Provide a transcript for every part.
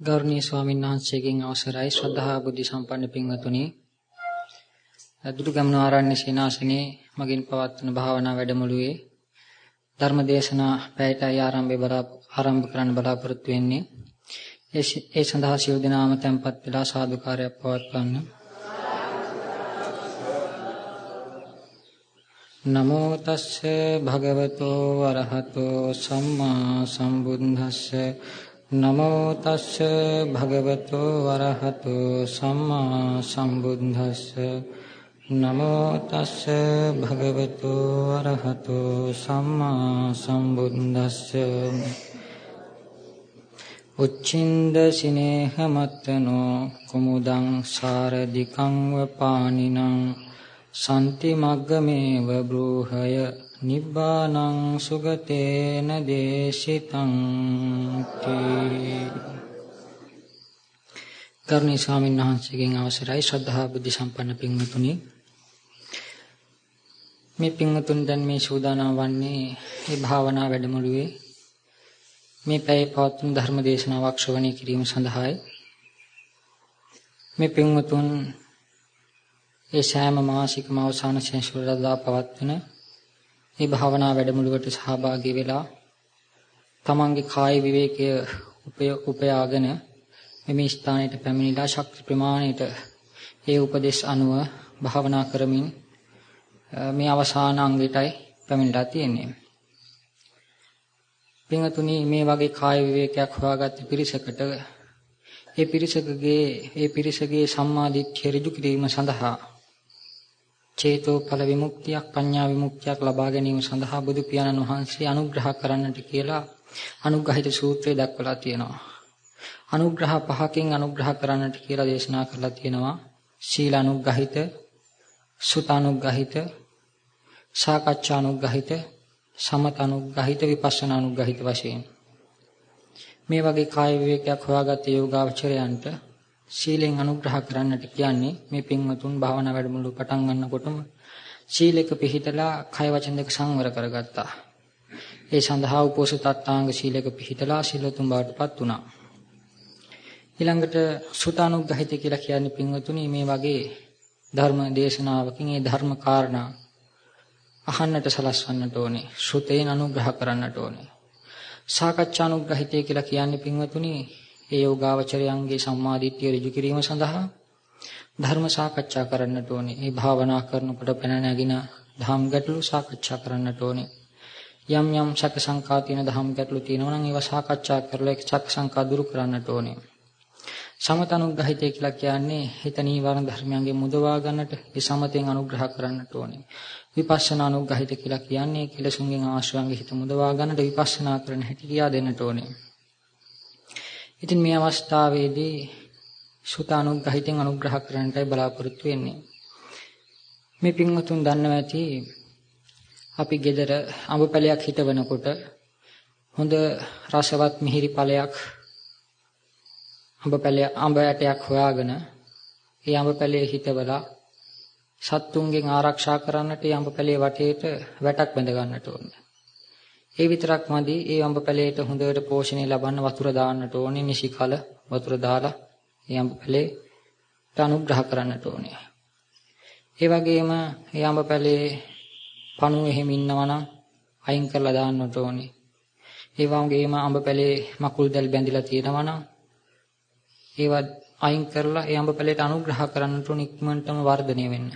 ගෞරවනීය ස්වාමීන් වහන්සේගෙන් අවසරයි. ශ්‍රද්ධා බුද්ධ සම්පන්න පින්වතුනි. දුටුගැමුණු ආරණ්‍ය සේනාසනේ මගින් පවත්වන භාවනා වැඩමුළුවේ ධර්ම දේශනා පැයටයි ආරම්භය ආරම්භ කරන්න බලාපොරොත්තු වෙන්නේ. ඒ සඳහා සියලු දෙනාම tempත් වෙලා සාදුකාරයක් පවත්වන්න. නමෝ තස්ස භගවතෝ අරහතෝ සම්මා සම්බුද්දස්ස නමෝ තස්ස භගවතෝ වරහතෝ සම්මා සම්බුද්දස්ස. නමෝ තස්ස භගවතෝ වරහතෝ සම්මා සම්බුද්දස්ස. උච්චින්ද සිනේහමත්තනෝ කුමුදං සාරදිකං වපානිනං සම්ති මග්ගමේව බ්‍රූහය. නිබ්බානං සුගතේන දේශිතං කර්ණී ස්වාමීන් වහන්සේගෙන් අවසරයි ශ්‍රද්ධා බුද්ධ සම්පන්න පින්වතුනි. මේ පින්වතුන් දැන් මේ සූදානම් වන්නේ මේ භාවනා වැඩමුළුවේ මේ පැය පවත්වන ධර්ම දේශනාවක් ශ්‍රවණය කිරීම සඳහායි. මේ පින්වතුන් ඒ සෑම මාසිකම අවසාන සෙන්සුරාදා පවත්වන මේ භාවනා වැඩමුළුවට සහභාගී වෙලා තමන්ගේ කාය විවේකය උපයාගෙන මේ ස්ථානයට පැමිණිලා ශක්ති ප්‍රමාණයට ඒ උපදේශ අනුව භාවනා කරමින් මේ අවසාන අංගයටයි පැමිණලා තියෙන්නේ. පින්තුනි මේ වගේ කාය විවේකයක් හොයාගත්ත පිරිසකට ඒ පිරිසකගේ ඒ පිරිසගේ සම්මාදිට්ඨිය ඍජු කිරීම සඳහා චේතෝඵල විමුක්තියක් පඤ්ඤා විමුක්තියක් ලබා ගැනීම සඳහා බුදු පියාණන් වහන්සේ අනුග්‍රහ කරන්නට කියලා අනුග්‍රහිත සූත්‍රය දක්වලා තියෙනවා. අනුග්‍රහ පහකින් අනුග්‍රහ කරන්නට කියලා දේශනා කරලා තියෙනවා. සීල අනුග්‍රහිත, සුත අනුග්‍රහිත, සාකච්ඡා අනුග්‍රහිත, සමත අනුග්‍රහිත, විපස්සනා අනුග්‍රහිත වශයෙන්. මේ වගේ කාය විවේකයක් හොයාගත්ත යෝගාවචරයන්ට ශීලෙන් අනුග්‍රහ කරන්නට කියන්නේ මේ පින්වතුන් භාවනා වැඩමුළු පටන් ගන්නකොටම ශීලයක පිහිටලා කය වචන දෙක සංවර කරගත්තා. ඒ සඳහා උපෝසතාංග ශීලයක පිහිටලා සීලතුන් බවටපත් වුණා. ඊළඟට සුතානුග්‍රහිත කියලා කියන්නේ පින්වතුනි මේ වගේ ධර්ම දේශනාවකින් ඒ ධර්ම කාරණා අහන්නට සලස්වන්නට ඕනේ. ශ්‍රුතේන අනුග්‍රහ කරන්නට ඕනේ. සාකච්ඡානුග්‍රහිතය කියලා කියන්නේ පින්වතුනි ඒ යෝගාවචරයන්ගේ සම්මාදිට්ඨිය ඍජු කිරීම සඳහා ධර්ම සාකච්ඡා කරන්නට ඕනේ. මේ භාවනා කරනකොට පැන නැගින ධම් ගැටලු සාකච්ඡා කරන්නට ඕනේ. යම් යම් සැක සංකා තියෙන ධම් ගැටලු තියෙනවා නම් ඒවා සාකච්ඡා කරලා ඒ සැක සංකා දුරු කරන්නට ඕනේ. සමතනුග්‍රහිතය කියලා කියන්නේ හිත නීවරණ ධර්මයන්ගේ මුදවා ගන්නට ඒ සමතෙන් අනුග්‍රහ කරන්නට ඕනේ. විපස්සනා අනුග්‍රහිත කියලා කියන්නේ කෙලසුන්ගෙන් ආශ්‍රයන්ගේ හිත මුදවා ගන්නට විපස්සනා කරන හැටි කියා දෙන්නට ඕනේ. ඉතින් මේ අවස්ථාවේදී සුතානුග්‍රහිතෙන් අනුග්‍රහ කරන්නටයි බලාපොරොත්තු වෙන්නේ. මේ පින්වතුන් දන්නවා ඇති අපි ගෙදර අඹ පැලයක් හිටවනකොට හොඳ රසවත් මිහිරි ඵලයක් අඹ පැලය අඹ ඇටයක් හොයාගෙන ඒ අඹ පැලේ හිටවලා සත්තුන්ගෙන් ආරක්ෂා කරන්නට ඒ අඹ පැලේ වටේට වැටක් බැඳ ගන්නට ඕනේ. ඒ විතරක් මදි ඒ අඹ පැලේට හොඳට පෝෂණය ලබන්න වතුර දාන්නට ඕනේ නිසි කල වතුර දාලා ඒ අඹ පැලේට අනුග්‍රහ කරන්නට ඕනේ. ඒ වගේම ඒ අඹ පැලේ පණු එහෙම ඉන්නවා නම් අයින් කරලා දාන්නට ඕනේ. ඒ වගේම අඹ පැලේ මකුල් දැල් බැඳිලා තියෙනවා නම් ඒවා අයින් කරලා ඒ අඹ පැලේට අනුග්‍රහ කරන්නට ඕනේ ඉක්මනටම වර්ධනය වෙන්න.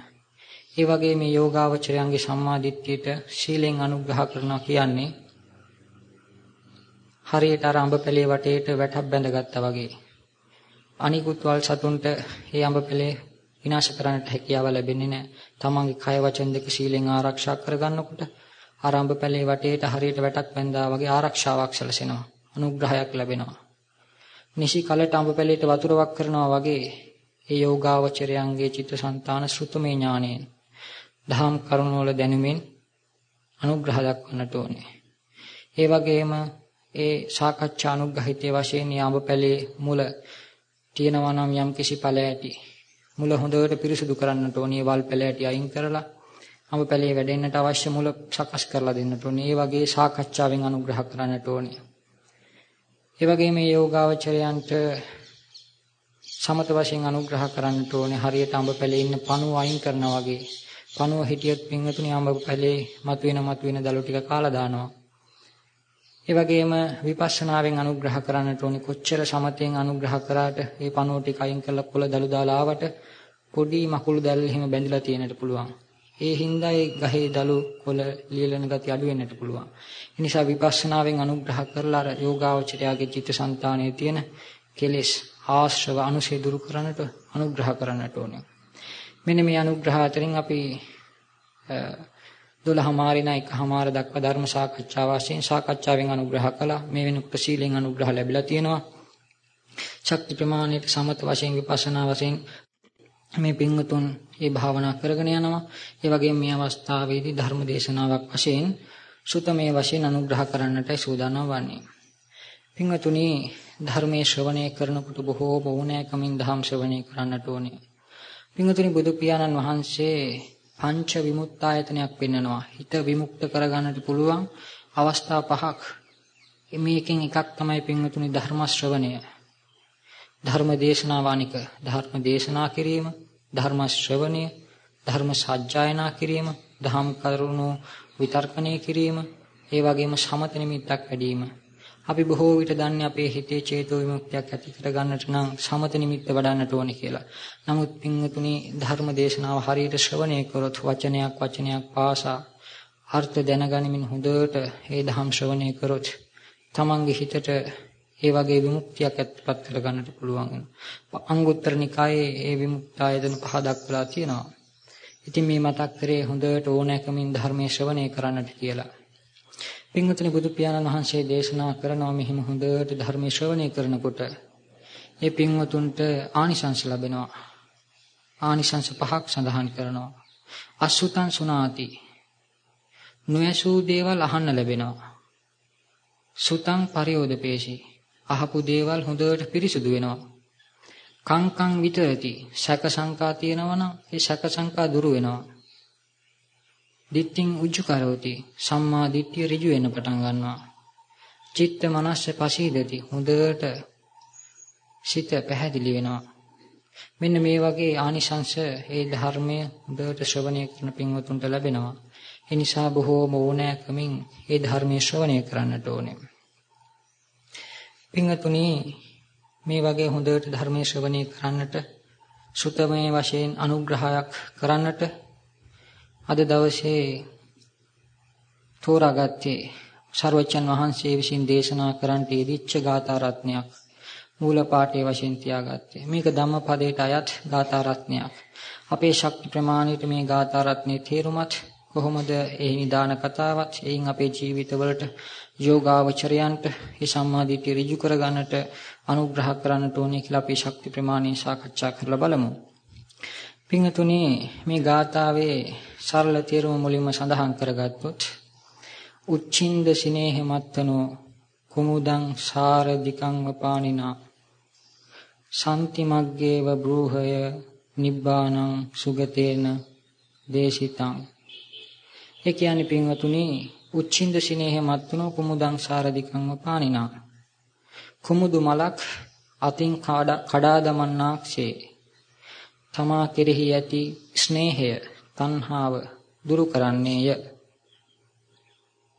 ඒ වගේ මේ යෝගාවචරයන්ගේ සම්මාදිට්ඨියට ශීලෙන් අනුග්‍රහ කරනවා කියන්නේ හරියට අර අඹ පැලේ වටේට වැටක් බැඳගත්තා වගේ. අනිකුත් වල් සතුන්ට මේ අඹ පැලේ විනාශ කරන්නට හැකියාව ලැබෙන්නේ නැහැ. තමන්ගේ කය වචන දෙක සීලෙන් ආරක්ෂා කරගන්නකොට අර අඹ පැලේ වටේට හරියට වැටක් බැඳා වගේ ආරක්ෂාවක් සැලසෙනවා. අනුග්‍රහයක් ලැබෙනවා. නිසි කලට අඹ පැලේට වතුර වක් කරනවා වගේ ඒ යෝගාවචරයන්ගේ චිත්තසංතාන ශ්‍රුතමේ ඥාණයෙන් දහම් කරුණවල දැනුමින් අනුග්‍රහ දක්වන්නට ඕනේ. ඒ වගේම ඒ සාකච්ඡා අනුග්‍රහිතයේ වශයෙන් යාඹ පැලේ මුල තියෙනවා නම් යම් කිසි ඵල ඇති මුල හොඳට පිරිසුදු කරන්නට ඕනේ වල් පැල ඇටි අයින් කරලා අඹ පැලේ වැඩෙන්නට අවශ්‍ය මුල සකස් කරලා දෙන්නට ඕනේ. ඒ වගේ සාකච්ඡාවෙන් අනුග්‍රහ කරන්නට ඕනේ. ඒ වගේම මේ යෝගාවචරයන්ට සමත වශයෙන් අනුග්‍රහ කරන්නට ඕනේ හරියට අඹ පැලේ ඉන්න පණුව අයින් කරනවා වගේ. පණුව හිටියොත් පින්වතුනි අඹ පැලේ මතුවෙන මතුවෙන දළු ටික කාලා දානවා. ඒ වගේම විපස්සනාවෙන් අනුග්‍රහ කරන්නට ඕනේ කොච්චර සමතෙන් අනුග්‍රහ කරාට ඒ පණුව ටික අයින් කරලා පොළ දළු දාලා ආවට පොඩි මකුළු දැල් එහෙම බැඳලා තියෙන්නට පුළුවන්. ඒ හින්දා ඒ ගහේ දළු කොළ ලියලන ගතිය අඩු වෙන්නට පුළුවන්. ඒ නිසා විපස්සනාවෙන් අනුග්‍රහ කරලා අර යෝගාවචරයාගේ චිත්තසංතානයේ තියෙන කෙලෙස් ආශ්‍රව අනුශේ දුරු කරන්නට අනුග්‍රහ කරන්නට ඕනේ. මෙන්න මේ අනුග්‍රහ අතරින් අපි 12 මාරින එකමාර දක්වා ධර්ම සාකච්ඡා වශයෙන් සාකච්ඡාවෙන් අනුග්‍රහ කළා. මේ වෙනකොට සීලෙන් අනුග්‍රහ ලැබිලා තියෙනවා. ශක්ති ප්‍රමාණයට සමත වශයෙන් විපස්සනා වශයෙන් මේ පින්වතුන් මේ භාවනා කරගෙන යනවා. ඒ වගේම මේ අවස්ථාවේදී ධර්ම දේශනාවක් වශයෙන් සුතමේ වශයෙන් අනුග්‍රහ කරන්නටයි සූදානම් වන්නේ. පින්වතුනි ධර්මයේ ශ්‍රවණය කරනකොට බොහෝ බෝණෑකමින් ධම් ශ්‍රවණය කරන්නට ඕනේ. පින්වතුනි බුදු පියාණන් වහන්සේ පංච විමුක්තායතනයක් පෙන්වනවා. හිත විමුක්ත කරගන්නට පුළුවන් අවස්ථා පහක්. මේකෙන් එකක් තමයි පින්වතුනි ධර්ම ශ්‍රවණය. ධර්ම දේශනාවානික ධර්ම දේශනා කිරීම ධර්ම ශ්‍රවණය, ධර්ම සජ්ජායනා කිරීම, දහම් කරුණු විතර්කණය කිරීම, ඒ වගේම සමත නිමිත්තක් වැඩිම. අපි බොහෝ විට දන්නේ අපේ හිතේ චේතෝ විමුක්තියක් ඇති කර ගන්නට නම් සමත නිමිත්ත වඩන්නට ඕනේ කියලා. නමුත් පින්වතුනි ධර්ම දේශනාව හරියට ශ්‍රවණය කරොත් වචනයක් වචනයක් පාසා අර්ථ දැනගනිමින් හොඳට ඒ ධම් ශ්‍රවණය කරොත් තමන්ගේ හිතට ඒ වගේ විමුක්තියක් ඇත්පත් කර ගන්නට පුළුවන් වෙනවා. අංගුත්තර නිකායේ ඒ විමුක්තායතන පහ දක්වලා තියෙනවා. ඉතින් මේ මතක් කරේ හොඳට ඕනෑකමින් ධර්මයේ ශ්‍රවණය කරන්නට කියලා. පින්වතුනි බුදු පියාණන් වහන්සේ දේශනා කරනවා මෙහිම හොඳට ධර්මයේ ශ්‍රවණය කරනකොට ඒ පින්වතුන්ට ආනිසංස ලැබෙනවා. ආනිසංස පහක් සඳහන් කරනවා. අසුතං සුනාති. නොයසූ දේවල් අහන්න ලැබෙනවා. සුතං පරියෝදපේශී අහපු දේවල් හොඳට පිරිසුදු වෙනවා. කංකං විතරති සැක සංකා තියෙනවා නම් ඒ සැක සංකා දුරු වෙනවා. දිට්ඨින් උජ්ජ කරෝති සම්මා දිට්ඨිය ඍජු වෙන්න පටන් ගන්නවා. චිත්ත මනස්ස පසීදති හොඳට සිත පැහැදිලි වෙනවා. මෙන්න මේ වගේ ආනිසංශ ඒ ධර්මය හොඳට ශ්‍රවණය කරන පින්වතුන්ට ලැබෙනවා. ඒ නිසා බොහෝම ඕනෑකමින් ඒ ධර්මයේ ශ්‍රවණය කරන්නට ඕනේ. පින්වතුනි මේ වගේ හොඳට ධර්මයේ ශ්‍රවණය කරන්නට සුතමේ වශයෙන් අනුග්‍රහයක් කරන්නට අද දවසේ තෝරාගත්තේ සර්වචන් වහන්සේ විසින් දේශනා කරන්නට යෙදිච්ච ගාථා රත්නයක්. මූල පාඨයේ වශයෙන් තියාගත්තේ. මේක ධම්මපදයට අයත් ගාථා රත්නයක්. අපේ ශක්ති ප්‍රමාණයට මේ ගාථා රත්නේ තේරුමත් කොහොමද ඒ නිදාන කතාවත් එයින් අපේ ජීවිතවලට යෝගාවචරයන්ට මේ සම්මාදිටිය ඍජු කරගන්නට අනුග්‍රහ කරන්නට ඕනේ කියලා අපි ශක්ති ප්‍රමාණය සාකච්ඡා කරලා බලමු. පින්තුනි මේ ගාථාවේ සරල තේරුම මුලින්ම සඳහන් කරගත්තොත් උච්චින්ද සිනේහ මත්තනෝ කුමුදං සාරදිකං වපානිනා. සම්ති මග්ගේව බ්‍රූහය නිබ්බානං සුගතේන දේශිතං. ඒ කියන්නේ පින්වතුනි උච්චින්ද සිනේහ මත්තුනෝ කුමුදං සාරදිකං පානිනා කුමුදු මලක් අතින් කඩා දමන්නාක්සේ තමා කෙරෙහි ඇති ස්නේහය තණ්හාව දුරු කරන්නේය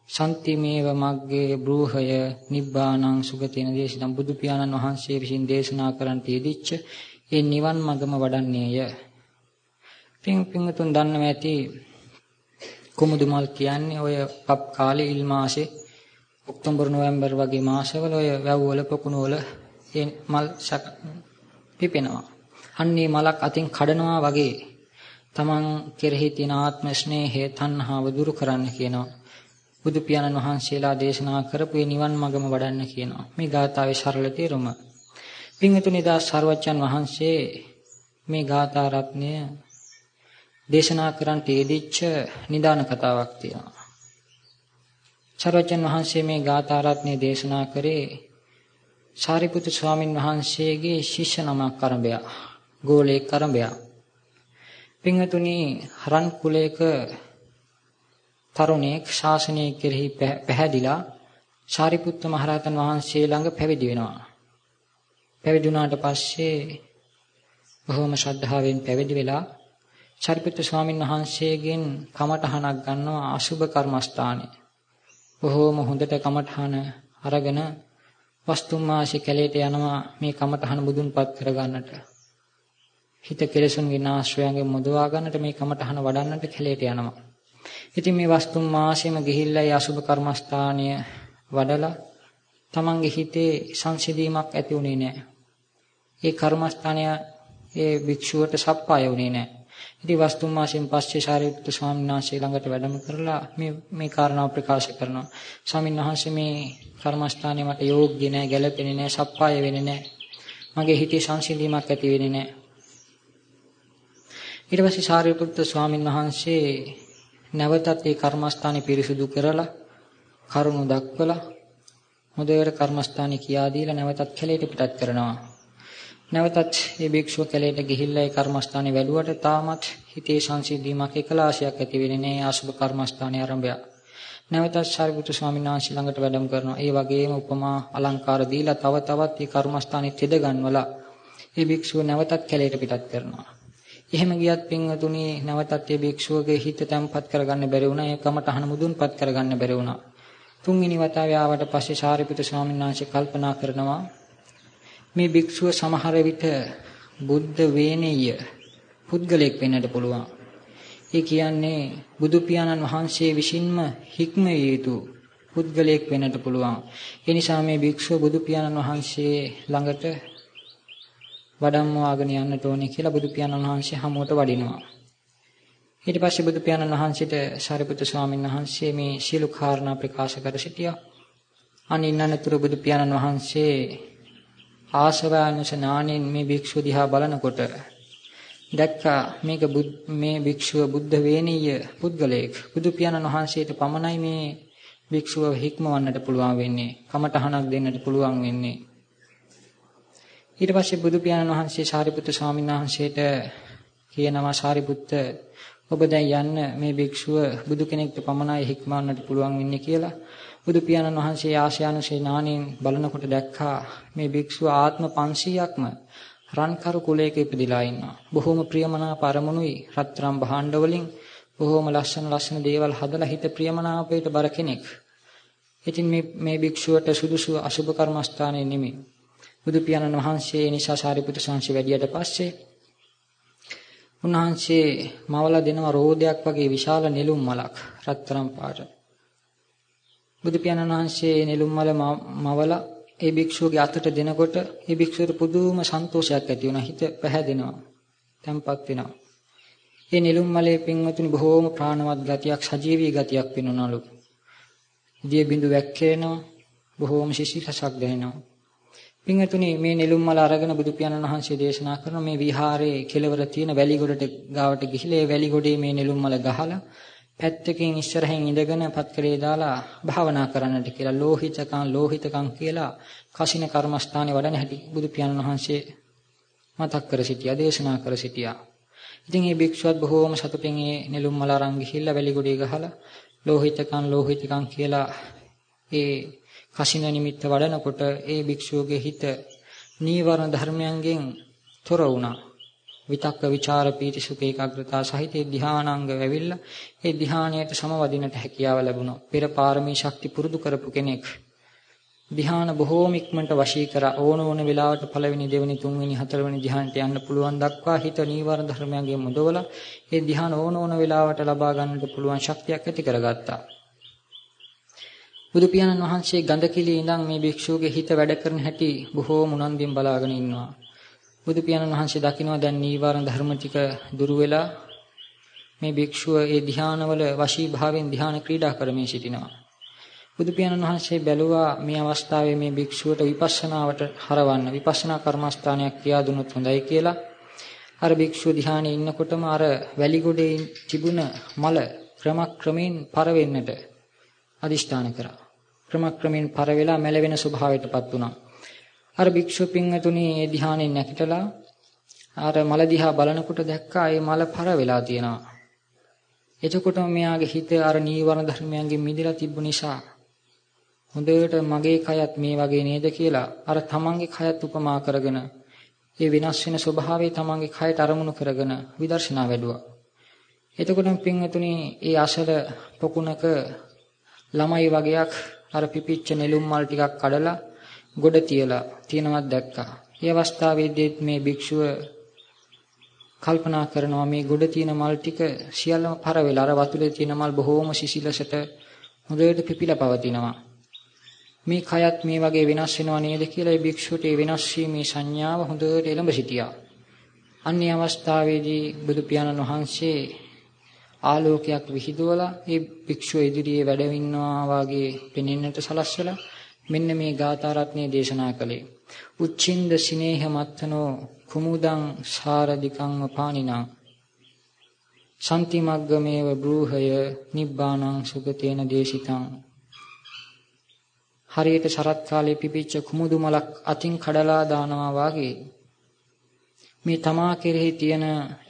සම්තිමේව මග්ගේ බ්‍රූහය නිබ්බානං සුගතින දේශිතම් බුදු පියාණන් වහන්සේ විසින් දේශනා කරන්නට යෙදිච්ච ඒ නිවන් මගම වඩන්නේය පින් පින්තුන් දන්නවා ඇති කුමුදු මල් කියන්නේ ඔය පප් කාලේ ඉල් මාසේ ඔක්තෝබර් නොවැම්බර් වගේ මාසවල ඔය වැව් වල පොකුණු වල ඒ මල් පිපෙනවා. අන්නේ මලක් අතින් කඩනවා වගේ තමන් කෙරෙහි තියෙන ආත්ම ස්නේහය තණ්හාව දුරු කරන්න කියනවා. බුදු පියාණන් වහන්සේලා දේශනා කරපු මේ නිවන් මගම වඩන්න කියනවා. මේ ගාථාවේ සරල තේරුම. පින්තුනි දා සර්වජන් වහන්සේ මේ ගාථා රත්නය දේශනා කරන්නට යෙදිච්ච නිදාන කතාවක් තියෙනවා. සර්වජන් වහන්සේ මේ ගාථා රත්නේ දේශනා කරේ සාරිපුත්තු ස්වාමින් වහන්සේගේ ශිෂ්‍ය නමක් කරඹයා ගෝලේ කරඹයා පින්වතුනි හරන් කුලයක තරුණයෙක් ශාසනය කෙරෙහි පැහැදිලා සාරිපුත්ත මහරහතන් වහන්සේ ළඟ පැවිදි වෙනවා පැවිදි වුණාට පස්සේ බොහොම ශ්‍රද්ධාවෙන් පැවිදි වෙලා චරිපුත්‍ර ස්වාමීන් වහන්සේගෙන් කමඨහනක් ගන්නවා අසුබ කර්මස්ථානේ. බොහොම හොඳට කමඨහන අරගෙන වස්තුමාශි කැලේට යනවා මේ කමඨහන බුදුන්පත් කරගන්නට. හිත කෙලසුන්ගේ ආශ්‍රයයෙන් මුදවා ගන්නට මේ කමඨහන වඩන්නට කැලේට යනවා. ඉතින් මේ වස්තුමාශිම ගිහිල්ලා ඒ අසුබ කර්මස්ථානය වඩලා තමන්ගේ හිතේ සංසිඳීමක් ඇති වුණේ නැහැ. ඒ කර්මස්ථානය ඒ භික්ෂුවට සප්පාය වුණේ නැහැ. ඉතින් වස්තුන් මාසෙන් පස්සේ ශාරීරික ස්වාමීන් වහන්සේ ළඟට වැඩම කරලා මේ මේ කාරණාව ප්‍රකාශ කරනවා. ස්වාමීන් වහන්සේ මේ කර්මස්ථානය මට යෝග්‍ය නැහැ, ගැළපෙන්නේ නැහැ, සප්පාය වෙන්නේ නැහැ. මගේ හිතේ සංසිඳීමක් ඇති වෙන්නේ නැහැ. ඊට පස්සේ ශාරීරික ස්වාමීන් වහන්සේ නැවතත් ඒ කර්මස්ථානෙ පිරිසුදු කරලා කරුණු දක්වලා හොඳට කර්මස්ථානෙ කියා දීලා නැවතත් කැලේට පිටත් කරනවා. නැවතත් මේ භික්ෂුව කැලේට ගිහිල්ලා ඒ කර්මස්ථානේ වැළුවට තාමත් හිතේ සංසිද්ධීමක් එකලාශයක් ඇති වෙන්නේ නැහැ අසුබ කර්මස්ථානයේ ආරම්භය. නැවතත් ශාරිපුත්‍ර ස්වාමීන් වහන්සේ ළඟට වැඩම කරනවා. ඒ වගේම උපමා අලංකාර දීලා තව තවත් මේ කර්මස්ථානේ තෙද ගන්වලා මේ භික්ෂුව නැවතත් කැලේට පිටත් කරනවා. එහෙම ගියත් පින්වතුනි නැවතත් මේ භික්ෂුවගේ හිත තැම්පත් කරගන්න බැරි වුණා. ඒ කමටහන මුදුන්පත් කරගන්න බැරි වුණා. තුන්වෙනි වතාවේ ආවට පස්සේ ශාරිපුත්‍ර ස්වාමීන් වහන්සේ කල්පනා කරනවා මේ භික්ෂුව සමහර විට බුද්ධ වේනෙය පුද්ගලයෙක් වෙන්නට පුළුවන්. ඒ කියන්නේ බුදු පියාණන් වහන්සේ විසින්ම හික්මිය යුතු පුද්ගලයෙක් වෙන්නට පුළුවන්. ඒ නිසා මේ භික්ෂුව බුදු පියාණන් වහන්සේ ළඟට වඩම්මවාගෙන යන්නට ඕනේ කියලා බුදු පියාණන් වහන්සේ හමුවට වඩිනවා. ඊට පස්සේ බුදු පියාණන් වහන්සේට සාරිපුත්‍ර ස්වාමීන් වහන්සේ මේ සීල කාරණා ප්‍රකාශ කර සිටියා. අනින්නනතුරු බුදු පියාණන් වහන්සේ ආශාවානුස ඥාණයෙන් මේ භික්ෂුව දිහා බලනකොට දැක්කා මේක මේ භික්ෂුව බුද්ධ වේනීය පුද්ගලයෙක් බුදු පියාණන් වහන්සේට පමණයි මේ භික්ෂුව හික්මවන්නට පුළුවන් වෙන්නේ කමටහනක් දෙන්නට පුළුවන් වෙන්නේ ඊට පස්සේ බුදු පියාණන් වහන්සේ සාරිපුත්‍ර ස්වාමීන් වහන්සේට කියනවා සාරිපුත්ත ඔබ දැන් යන්න මේ භික්ෂුව බුදු කෙනෙක්ට පමණයි හික්මවන්නට පුළුවන් වෙන්නේ කියලා බුදු පියාණන් වහන්සේ ආශයානුසේ ඥාණයෙන් බලනකොට දැක්කා මේ භික්ෂුව ආත්ම 500ක්ම රන්කරු කුලයක ඉපදිලා ඉන්නවා. බොහොම ප්‍රියමනාප අරමුණුයි රත්තරන් භාණ්ඩ වලින් බොහොම ලස්සන ලස්සන දේවල් හදලා හිත ප්‍රියමනාපයට බර කෙනෙක්. ඉතින් මේ මේ භික්ෂුවට සුදුසු අසුභ කර්මස්ථානයේ නෙමෙයි. බුදු පියාණන් වහන්සේ නිසා සාරිපුත්‍ර සංඝ වැඩියට පස්සේ උන්වහන්සේ මවලා දෙනවා රෝදයක් වගේ විශාල නෙළුම් මලක් රත්තරන් පාට. බුදු පියාණන් වහන්සේ නෙළුම් මල මවලා ඒ භික්ෂුවගේ අතට දෙනකොට ඒ භික්ෂුවට පුදුම සන්තෝෂයක් ඇති වෙනවා. හිත පැහැදෙනවා. තැම්පත් වෙනවා. ඒ නෙළුම් මලේ පින්වතුනි බොහෝම ප්‍රාණවත් ගතියක් සජීවී ගතියක් පෙනුනලු. දිය බිඳු වැක්කේනවා. බොහෝම සිසිලසක් දැනෙනවා. පින්වතුනි මේ නෙළුම් මල අරගෙන බුදු පියාණන් වහන්සේ දේශනා කරන මේ විහාරයේ කෙළවර තියෙන වැලි ගොඩට ගාවට ගිහිලා ඒ වැලි ගොඩේ මේ නෙළුම් මල ගහලා පැත්තකින් ඉස්සරහින් ඉඳගෙන පත්කලේ දාලා භාවනා කරන්නට කියලා ලෝහිතකම් ලෝහිතකම් කියලා කසින කර්මස්ථානේ වඩන හැටි බුදු පියාණන් වහන්සේ මතක් කර සිටියා දේශනා කර සිටියා. ඉතින් මේ භික්ෂුවත් බොහෝම සතුටින් මේ නෙළුම් මල අරන් ගිහිල්ලා වැලි ගොඩේ ගහලා ලෝහිතකම් ලෝහිතකම් කියලා ඒ කසින නිමිත්ත වඩනකොට ඒ භික්ෂුවගේ හිත නීවරණ ධර්මයන්ගෙන් තොර වුණා. විතක්ක ਵਿਚාර පීති සුඛ ඒකාග්‍රතාව සහිත ධානාංග වෙවිලා ඒ ධානයට සමවදිනට හැකියාව ලැබුණා. පෙර පාරමී ශක්ති පුරුදු කරපු කෙනෙක්. ධාන බොහෝම ඉක්මනට වශී කර ඕන ඕන වෙලාවට පළවෙනි දෙවෙනි තුන්වෙනි හතරවෙනි ධානයට යන්න පුළුවන් දක්වා හිත නීවරණ ධර්මයන්ගෙන් මුදවලා ඒ ධාන ඕන ඕන වෙලාවට ලබා ගන්නට පුළුවන් ශක්තියක් ඇති කරගත්තා. බුදු පියාණන් වහන්සේ ගඳකිලියේ ඉඳන් මේ භික්ෂුවගේ හිත වැඩ කරන හැටි බොහෝම උනන්දුවෙන් බලාගෙන ඉන්නවා. බුදු පියාණන් වහන්සේ දකිනවා දැන් නීවරණ ධර්ම ටික දුරු වෙලා මේ භික්ෂුව ඒ ධානවල වශී භාවයෙන් ධාන ක්‍රීඩා කරමින් සිටිනවා. බුදු පියාණන් වහන්සේ බැලුවා මේ අවස්ථාවේ මේ භික්ෂුවට විපස්සනාවට හරවන්න විපස්සනා කර්මස්ථානයක් කියා දුන්නොත් හොඳයි කියලා. අර භික්ෂුව ධානයේ ඉන්නකොටම අර වැලිගොඩේ තිබුණ මල ක්‍රමක්‍රමයෙන් පර වෙන්නට අදිෂ්ඨාන කරා. ක්‍රමක්‍රමයෙන් පර වෙලා මැලවෙන ස්වභාවයටපත් වුණා. අර භික්ෂු පින්වතුනි ඒ ධ්‍යානෙන් නැගිටලා අර මල දිහා බලනකොට දැක්කා ඒ මල පර වෙලා තියෙනවා. එතකොට මෙයාගේ හිත අර නීවරණ ධර්මයන්ගෙන් මිදලා තිබ්බ නිසා හොඳට මගේ කයත් මේ වගේ නේද කියලා අර තමන්ගේ කයත් උපමා කරගෙන ඒ විනාශ වෙන ස්වභාවය තමන්ගේ කයට අරමුණු කරගෙන විදර්ශනා වැඩුවා. එතකොටම පින්වතුනි ඒ අසල පොකුණක ළමයි වගේක් අර පිපිච්ච නෙළුම් මල් ටිකක් කඩලා ගොඩ තියලා තියෙනවත් දැක්කා. ඒ අවස්ථාවේදී මේ භික්ෂුව කල්පනා කරනවා මේ ගොඩ තියෙන මල් ටික සියල්ලම පර වෙලා අර වතුරේ තියෙන මල් බොහෝම සිසිලසට හොඳට පිපිලා පවතිනවා. මේ කයත් මේ වගේ වෙනස් වෙනව නේද කියලා ඒ භික්ෂුවට ඒ වෙනස් වීමේ සංඥාව හොඳට එළඹ සිටියා. අන්නේ අවස්ථාවේදී බුදු පියාණන් වහන්සේ ආලෝකයක් විහිදුවලා ඒ භික්ෂුව ඉදිරියේ වැඩවින්නවා වාගේ පෙනෙන්නට සලස්වලා මෙන්න මේ ගාථා රත්නයේ දේශනා කළේ. උච්චින්ද සිනේහ මත්තනෝ කුමුදං සාරදිකං පානිනා සම්තිමග්ගමේව බ්‍රූහය නිබ්බානං සුගතේන දේශිතං හරියට සරත් කාලේ පිපිච්ච කුමුදු මලක් අතින් කඩලා දානවා වාගේ මේ තමා කෙරෙහි තියෙන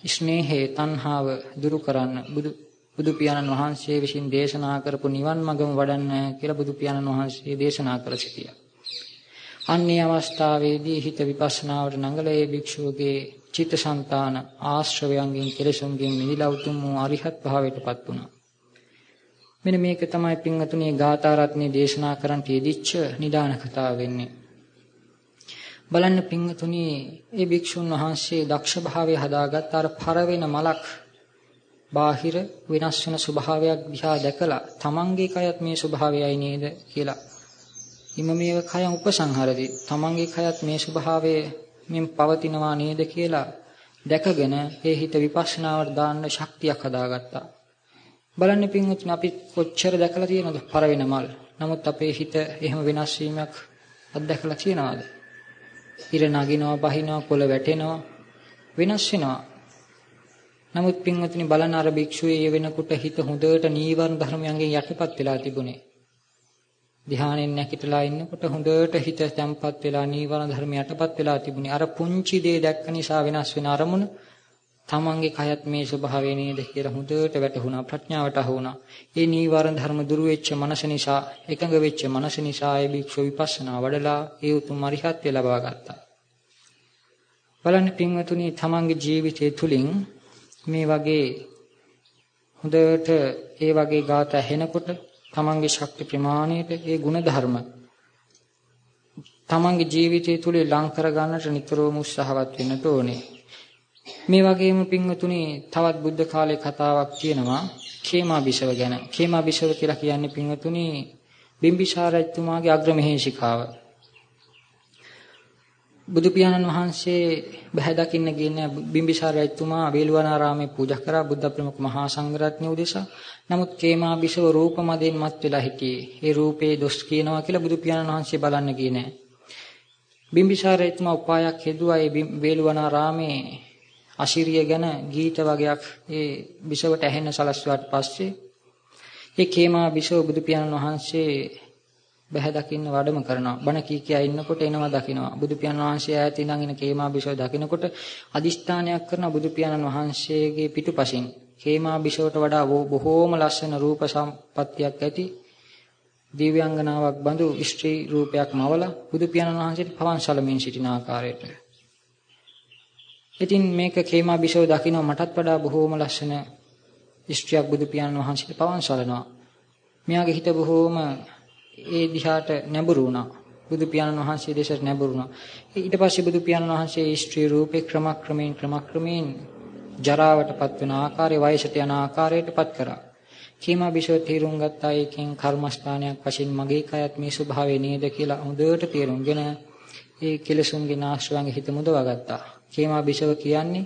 ස්නේහය තණ්හාව දුරු කරන්න බුදු බුදු පියාණන් වහන්සේ විසින් දේශනා කරපු නිවන් මඟම වඩන්න කියලා බුදු පියාණන් වහන්සේ දේශනා කර සිටියා. අන්නේ අවස්ථාවේදී හිත විපස්සනාවට නඟලේ භික්ෂුවගේ චිත්තසංතාන ආශ්‍රවයන්ගෙන් කෙලෙසුන්ගෙන් මිදිලා උතුම් වූ අරිහත් භාවයටපත් වුණා. මෙන්න මේක තමයි පින්වතුනි ගාථා රත්නේ දේශනා කරන්නට යෙදිච්ච නිදාන කතාව වෙන්නේ. බලන්න පින්වතුනි ඒ භික්ෂුන් වහන්සේ දක්ෂ භාවයේ හදාගත් අර පරවෙන මලක් බාහිර වෙනස් වෙන ස්වභාවයක් දිහා දැකලා තමන්ගේ කයත් මේ ස්වභාවයයි නේද කියලා හිම මේව කයන් උපසංහරදී තමන්ගේ කයත් මේ ස්වභාවයේ මෙන් පවතිනවා නේද කියලා දැකගෙන ඒ හිත විපස්සනාවට දාන්න ශක්තියක් හදාගත්තා. බලන්න පින්වත්නි අපි කොච්චර දැකලා තියෙනවද පරවෙන මල්. නමුත් අපේ හිත එහෙම වෙනස් වීමක් අත්දැකලා තියෙනවද? ඉර නගිනවා, බහිනවා, කොළ වැටෙනවා, වෙනස් වෙනවා. නමුත් පින්වත්නි බලන අර භික්ෂුවේ වෙනකොට හිත හොඳට නීවරණ ධර්මයන්ගෙන් යටපත් වෙලා තිබුණේ. ධ්‍යානෙන් නැගිටලා ඉන්නකොට හොඳට හිත තැම්පත් වෙලා නීවරණ ධර්ම යටපත් වෙලා තිබුණේ. අර පුංචි දේ දැක්ක නිසා වෙනස් වෙන අරමුණ තමන්ගේ කයත් මේ ස්වභාවය නේද කියලා හොඳට වැටහුණා ප්‍රඥාවට අහුණා. ඒ නීවරණ ධර්ම දුරු වෙච්ච මනස නිසා එකඟ වෙච්ච මනස නිසා ඒ භික්ෂු විපස්සනා වඩලා ඒ උතුම් අරිහත්ත්වය ලබා ගත්තා. බලන්න පින්වතුනි තමන්ගේ ජීවිතය තුලින් මේ වගේ හොඳට ඒ වගේ ગાත ඇහෙනකොට තමන්ගේ ශක්ති ප්‍රමාණයට ඒ ගුණ ධර්ම තමන්ගේ ජීවිතය තුළ ලං කර ගන්නට නිතරම උත්සාහවත් වෙන්න ඕනේ. මේ වගේම පින්වතුනි තවත් බුද්ධ කාලේ කතාවක් තියෙනවා කේමා බිසව ගැන. කේමා බිසව කියලා කියන්නේ පින්වතුනි බිම්බිසාර රජතුමාගේ අග්‍රමහේශිකාව. බුදු පියාණන් වහන්සේ බහැ දකින්න ගියන බිම්බිසාර රජතුමා වේළුවනාරාමේ පූජා කරා බුද්ධ ප්‍රමුඛ මහා සංඝරත්නය උදෙසා. නමුත් කේමා බිසව රූප මදෙන් මත් වෙලා හිටියේ. ඒ රූපේ දොස් කියනවා කියලා බුදු පියාණන් වහන්සේ බලන්න ගියේ නෑ. බිම්බිසාර රජතුමා උපායක් හෙදුවා ඒ වේළුවනාරාමේ අශිරිය ගැන ගීත වගේක් ඒ බිසවට ඇහෙන්න සලස්වාට පස්සේ ඒ කේමා බිසව බුදු පියාණන් වහන්සේ බහැ දකින්න වඩම කරනවා. බණ කී කියා ඉන්නකොට එනවා දකිනවා. බුදු පියාණන් වහන්සේ ඈත ඉඳන් ඉන කේමා බිසව දකිනකොට අදිෂ්ඨානයක් කරන බුදු පියාණන් වහන්සේගේ පිටුපසින් කේමා බිසවට වඩා බොහෝම ලස්සන රූප සම්පත්තියක් ඇති දිව්‍යාංගනාවක් බඳු ස්ත්‍රී රූපයක් මවලා බුදු පියාණන් වහන්සේට පවන් සලමින් සිටින ආකාරයට ඉතින් මේක කේමා බිසව දකින්න මටත් වඩා බොහෝම ලස්සන ස්ත්‍රියක් බුදු පියාණන් වහන්සේට පවන් සලනවා. මෙයාගේ හිත බොහෝම ඒ දිහාට නැඹුරු වුණා. බුදු පියාණන් වහන්සේ දේශයට නැඹුරු වුණා. ඊට පස්සේ බුදු පියාණන් වහන්සේ ස්ත්‍රී රූපේ ක්‍රමක්‍රමයෙන් ක්‍රමක්‍රමයෙන් ජරාවටපත් වෙන ආකාරය වයසට යන ආකාරයටපත් කරා. කීමා බිසව තීරුම් ගත්තා එකෙන් කර්මස්ථානයක් වශයෙන් මගේ කයත් මේ ස්වභාවය නේද කියලා හොඳට තේරුම්ගෙන ඒ කෙලසුන්ගේ නාශවංග හිත මුදවා ගත්තා. කීමා බිසව කියන්නේ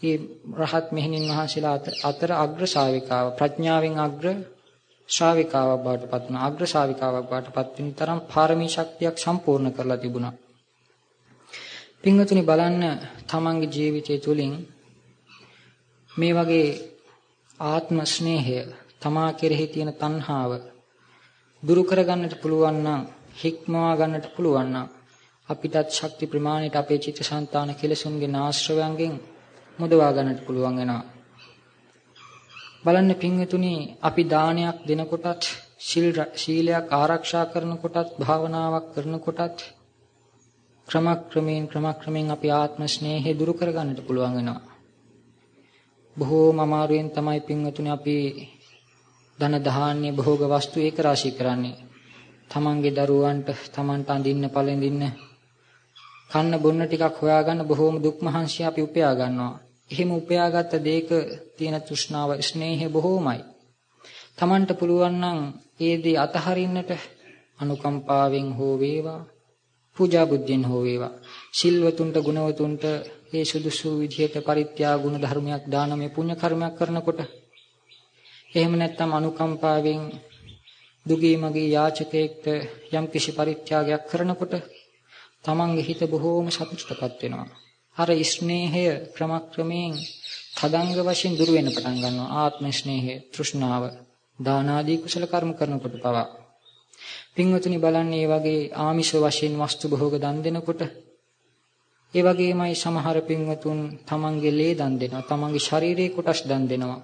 මේ රහත් මෙහෙණින් වහන්සේලා අතර අග්‍ර ශාවිකාව ප්‍රඥාවෙන් අග්‍ර ශ්‍රාවිකාවක් බවට පත් වුණා අග්‍ර ශ්‍රාවිකාවක් බවට පත් වෙන තරම් පාරමී ශක්තියක් සම්පූර්ණ කරලා තිබුණා. පින්වතුනි බලන්න තමන්ගේ ජීවිතය තුළින් මේ වගේ ආත්ම ස්නේහය තමා කෙරෙහි තියෙන තණ්හාව දුරු කරගන්නට පුළුවන් නම් හික්මවා ගන්නට පුළුවන් නම් අපිටත් ශක්ති ප්‍රමාණයට අපේ චිත්තසංතාන කෙලසුන්ගේ ආශ්‍රවයන්ගෙන් මුදවා ගන්නට පුළුවන් වෙනවා. බලන්න පින්වතුනි අපි දානයක් දෙනකොටත් ශීලයක් ආරක්ෂා කරනකොටත් භාවනාවක් කරනකොටත් ක්‍රමක්‍රමයෙන් ක්‍රමක්‍රමයෙන් අපි ආත්ම ස්නේහය දුරු කරගන්නට පුළුවන් වෙනවා. බොහෝම අමාරුවෙන් තමයි පින්වතුනි අපි ධන ධාන්‍ය භෝග වස්තු ඒක රාශී කරන්නේ. තමන්ගේ දරුවන්ට තමන්ට අඳින්න පළඳින්න කන්න බොන්න ටිකක් හොයාගන්න බොහෝම දුක් මහන්සි අපි උපයා ගන්නවා. එහෙම උපයාගත්ත දෙයක තියෙන තෘෂ්ණාව ස්නේහය බොහෝමයි. තමන්ට පුළුවන් නම් ඒ දේ අතහරින්නට අනුකම්පාවෙන් හෝ වේවා පූජා බුද්ධියෙන් හෝ වේවා සිල්වතුන්ට ගුණවතුන්ට ඒ සුදුසු විදිහට පරිත්‍යාග ගුණ ධර්මයක් දානමය පුණ්‍ය කර්මයක් කරනකොට එහෙම නැත්නම් අනුකම්පාවෙන් දුගී මගේ යාචකයෙක්ට යම් කිසි පරිත්‍යාගයක් කරනකොට තමන්ගේ හිත බොහෝම සතුටටපත් වෙනවා. අර ස්නේහය ක්‍රමක්‍රමයෙන් තදංග වශයෙන් දුර වෙන්න පටන් ගන්නවා. ආත්ම ස්නේහය, තෘෂ්ණාව, දාන ආදී කුසල කර්ම කරනකොට පවා. පින්වතුනි බලන්නේ වගේ ආමිෂ වශයෙන් වස්තු භෝග දන් දෙනකොට ඒ වගේමයි සමහර පින්වතුන් තමන්ගේ ලේ දන් දෙනවා, තමන්ගේ ශරීරයේ කොටස් දන් දෙනවා,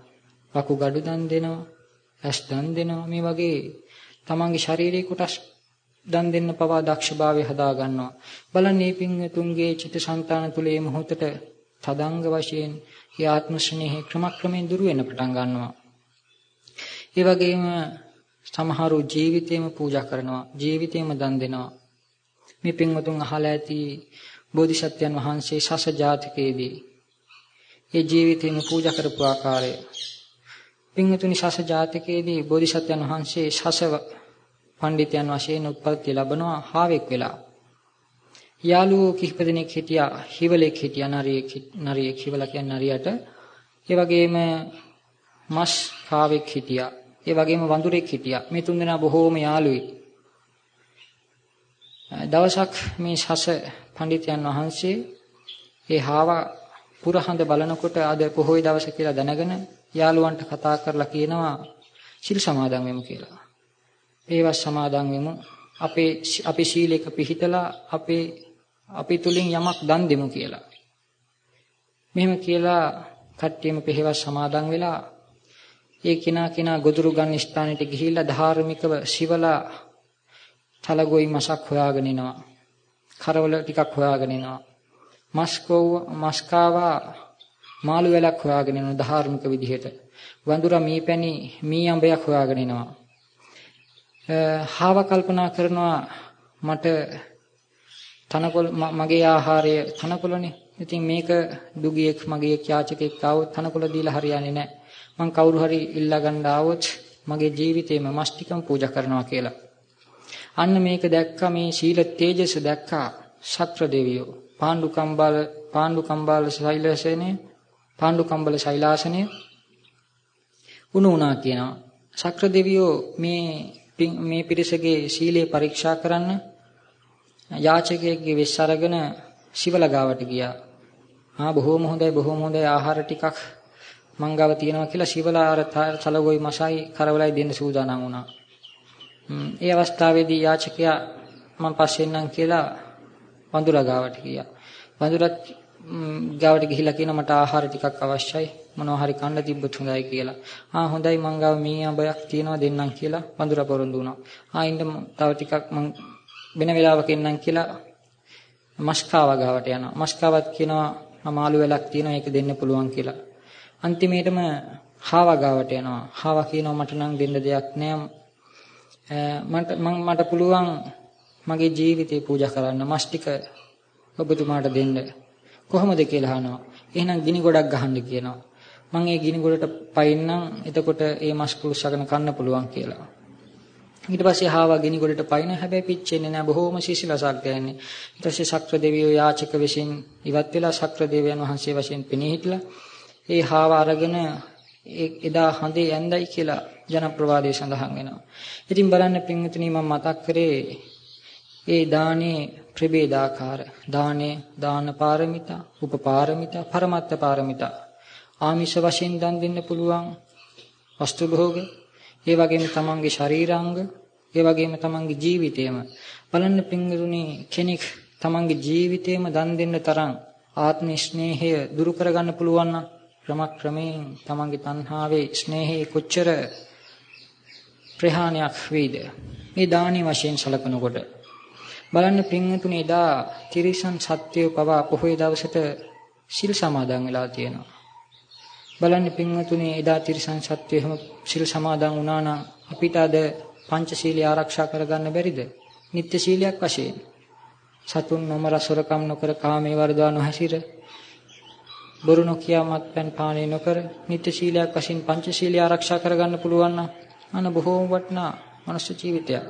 වකුගඩු දන් දෙනවා, ඇස් දන් දෙනවා මේ වගේ තමන්ගේ ශාරීරික කොටස් දන් දෙන්න පවා දක්ෂභාවය හදා ගන්නවා. බලන්න මේ පින්තුන්ගේ චිත්තසංතාන තුල මේ මොහොතට තදංග වශයෙන් ඒ ආත්ම ස්නේහය ක්‍රමක්‍රමයෙන් දුර වෙන්න පටන් ගන්නවා. ඒ වගේම සමහරු ජීවිතේම පූජා කරනවා ජීවිතේම දන් දෙනවා. මේ පින්වතුන් අහලා ඇති බෝධිසත්වයන් වහන්සේ සස ජාතකයේදී ඒ ජීවිතේම පූජා කරපු ආකාරය පින්වතුනි සස ජාතකයේදී බෝධිසත්වයන් වහන්සේ සස පඬිතයන් වශයෙන් උත්පත්ති ලැබනවා හාවෙක් වෙලා. යාළුවෝ කිහිප දෙනෙක් හිටියා හිවලෙක් හිටියා නරියෙක් නරියෙක් හිවලා කියන්නේ නරියට. ඒ වගේම මස් කාවෙක් හිටියා. ඒ වගේම වඳුරෙක් හිටියා. මේ තුන්දෙනා බොහෝම යාළුයි. දවසක් මේ ශස පඬිතයන් වහන්සේ ඒ හාව පුරහඳ බලනකොට අද පොහොය දවස කියලා දැනගෙන යාළුවන්ට කතා කරලා කියනවා සිල් සමාදන් වෙමු කියලා. ඒවා සමාදන් වෙමු. අපේ අපි ශීලයක පිහිටලා අපේ අපි තුලින් යමක් දන් දෙමු කියලා. මෙහෙම කියලා කට්ටියම පෙහෙවස් සමාදන් වෙලා ඒ කිනා කිනා ගොදුරු ගන්න ස්ථානෙට ගිහිල්ලා ධාර්මිකව සිවලා තලගොයි මසක් හොයාගෙන එනවා. කරවල ටිකක් හොයාගෙන එනවා. මස්කෝව මස්කාවා මාළු වැලක් හොයාගෙන එන ධාර්මික විදිහට. වඳුරා මීපැණි මී අඹයක් හොයාගෙන එනවා. හාව කල්පනා කරනවා මට තනකොළ මගේ ආහාරය තනකොළනේ. ඉතින් මේක දුගියෙක් මගේ යාචකෙක් ආවොත් තනකොළ දීලා හරියන්නේ නැහැ. මං කවුරු හරි ඉල්ලා ගන්න ආවොත් මගේ ජීවිතේම මස්තිකම් පූජා කරනවා කියලා. අන්න මේක දැක්කා මේ සීල තේජස දැක්කා ශක්‍ර දෙවියෝ. පාණ්ඩු කම්බාල පාණ්ඩු කම්බාල ශෛලසේනේ පාණ්ඩු කම්බල ශෛලාසනය උණු වුණා කියනවා. ශක්‍ර දෙවියෝ මේ මේ පිරිසගේ සීලය පරීක්ෂා කරන්න යාචකයෙක්ගේ වෙස් අරගෙන ශිවලගාවට ගියා. ආ බොහොම හොඳයි බොහොම හොඳයි ආහාර ටිකක් මංගව තියෙනවා කියලා ශිවලා අර සලගොයි මසයි කරවලයි දෙන්න සූදානම් වුණා. ඒ අවස්ථාවේදී යාචකයා මම පස්සෙන් නම් කියලා වඳුරා ගාවට ගියා. වඳුරත් ගාවට ගිහිලා කියන මට ආහාර ටිකක් අවශ්‍යයි මොනවා හරි කන්න තිබ්බොත් හොඳයි කියලා. ආ හොඳයි මං ගාව මී අඹයක් තියෙනවා දෙන්නම් කියලා වඳුරා පොරොන්දු වුණා. ආ ඉන්න තව ටිකක් මං වෙන වෙලාවක එන්නම් කියලා මස්කාව ගාවට යනවා. මස්කාවත් කියනවා මාළු වෙලක් තියෙනවා ඒක දෙන්න පුළුවන් කියලා. අන්තිමේටම හාව ගාවට යනවා. හාව කියනවා මට නම් දෙන්න දෙයක් නෑ. මට මට පුළුවන් මගේ ජීවිතේ පූජා කරන්න මස් ටික ඔබතුමාට දෙන්න. කොහොමද කියලා අහනවා. එහෙනම් ගිනි ගොඩක් ගහන්න කියනවා. මම ඒ ගිනි ගොඩට පයින්නම් එතකොට ඒ මස් කුරුස්සගෙන කන්න පුළුවන් කියලා. ඊට පස්සේ හාවා ගිනි ගොඩට පයින් හැබැයි පිච්චෙන්නේ නැහැ බොහොම සිසිලසක් දැනෙන්නේ. ඊට පස්සේ ශක්‍ර දෙවියෝ යාචක විසින් ඉවත් වෙලා ශක්‍ර දෙවියන් වහන්සේ වශයෙන් පෙනී හිටලා ඒ හාව අරගෙන එදා හඳේ ඇඳයි කියලා ජනප්‍රවාදයේ සඳහන් වෙනවා. ඉතින් බලන්න පින්විතනි මම මතක් කරේ ඒ දානේ ප්‍රභේදාකාර දානේ දාන පාරමිතා උපපාරමිතා පරමත්ත පාරමිතා. ආමිෂ වශයෙන් දන් දෙන්න පුළුවන් වස්තු භෝග ඒ වගේම තමන්ගේ ශරීරාංග ඒ වගේම තමන්ගේ ජීවිතයම බලන්න පින්වතුනි කෙනෙක් තමන්ගේ ජීවිතේම දන් දෙන්න තරම් ආත්ම ස්නේහය දුරු කරගන්න පුළුවන් නම් ක්‍රමක්‍රමයෙන් තමන්ගේ තණ්හාවේ ස්නේහයේ කොච්චර ප්‍රහාණයක් වේද මේ දානි වශයෙන් සලකනකොට බලන්න පින්වතුනි එදා තිරිසන් සත්‍යය පවා පොහොය දවසට සිල් සමාදන් වෙලා තියෙනවා. බලන්න පින්වතුනි එදා තිරිසන් සත්‍යය හැම සිල් සමාදන් වුණා නම් අපිට අද පංචශීලී ආරක්ෂා කරගන්න බැරිද? නිත්‍ය සීලයක් වශයෙන්. සතුන් නොමර සොරකම් නොකර කාමයේ වර්ධවා නොහැසිර බොරු නොකියා මත්පැන් පානය නොකර නිත්‍ය සීලයක් වශයෙන් පංචශීලී ආරක්ෂා කරගන්න පුළුවන් නම් අන බොහෝම වටිනා මනුෂ්‍ය ජීවිතයක්.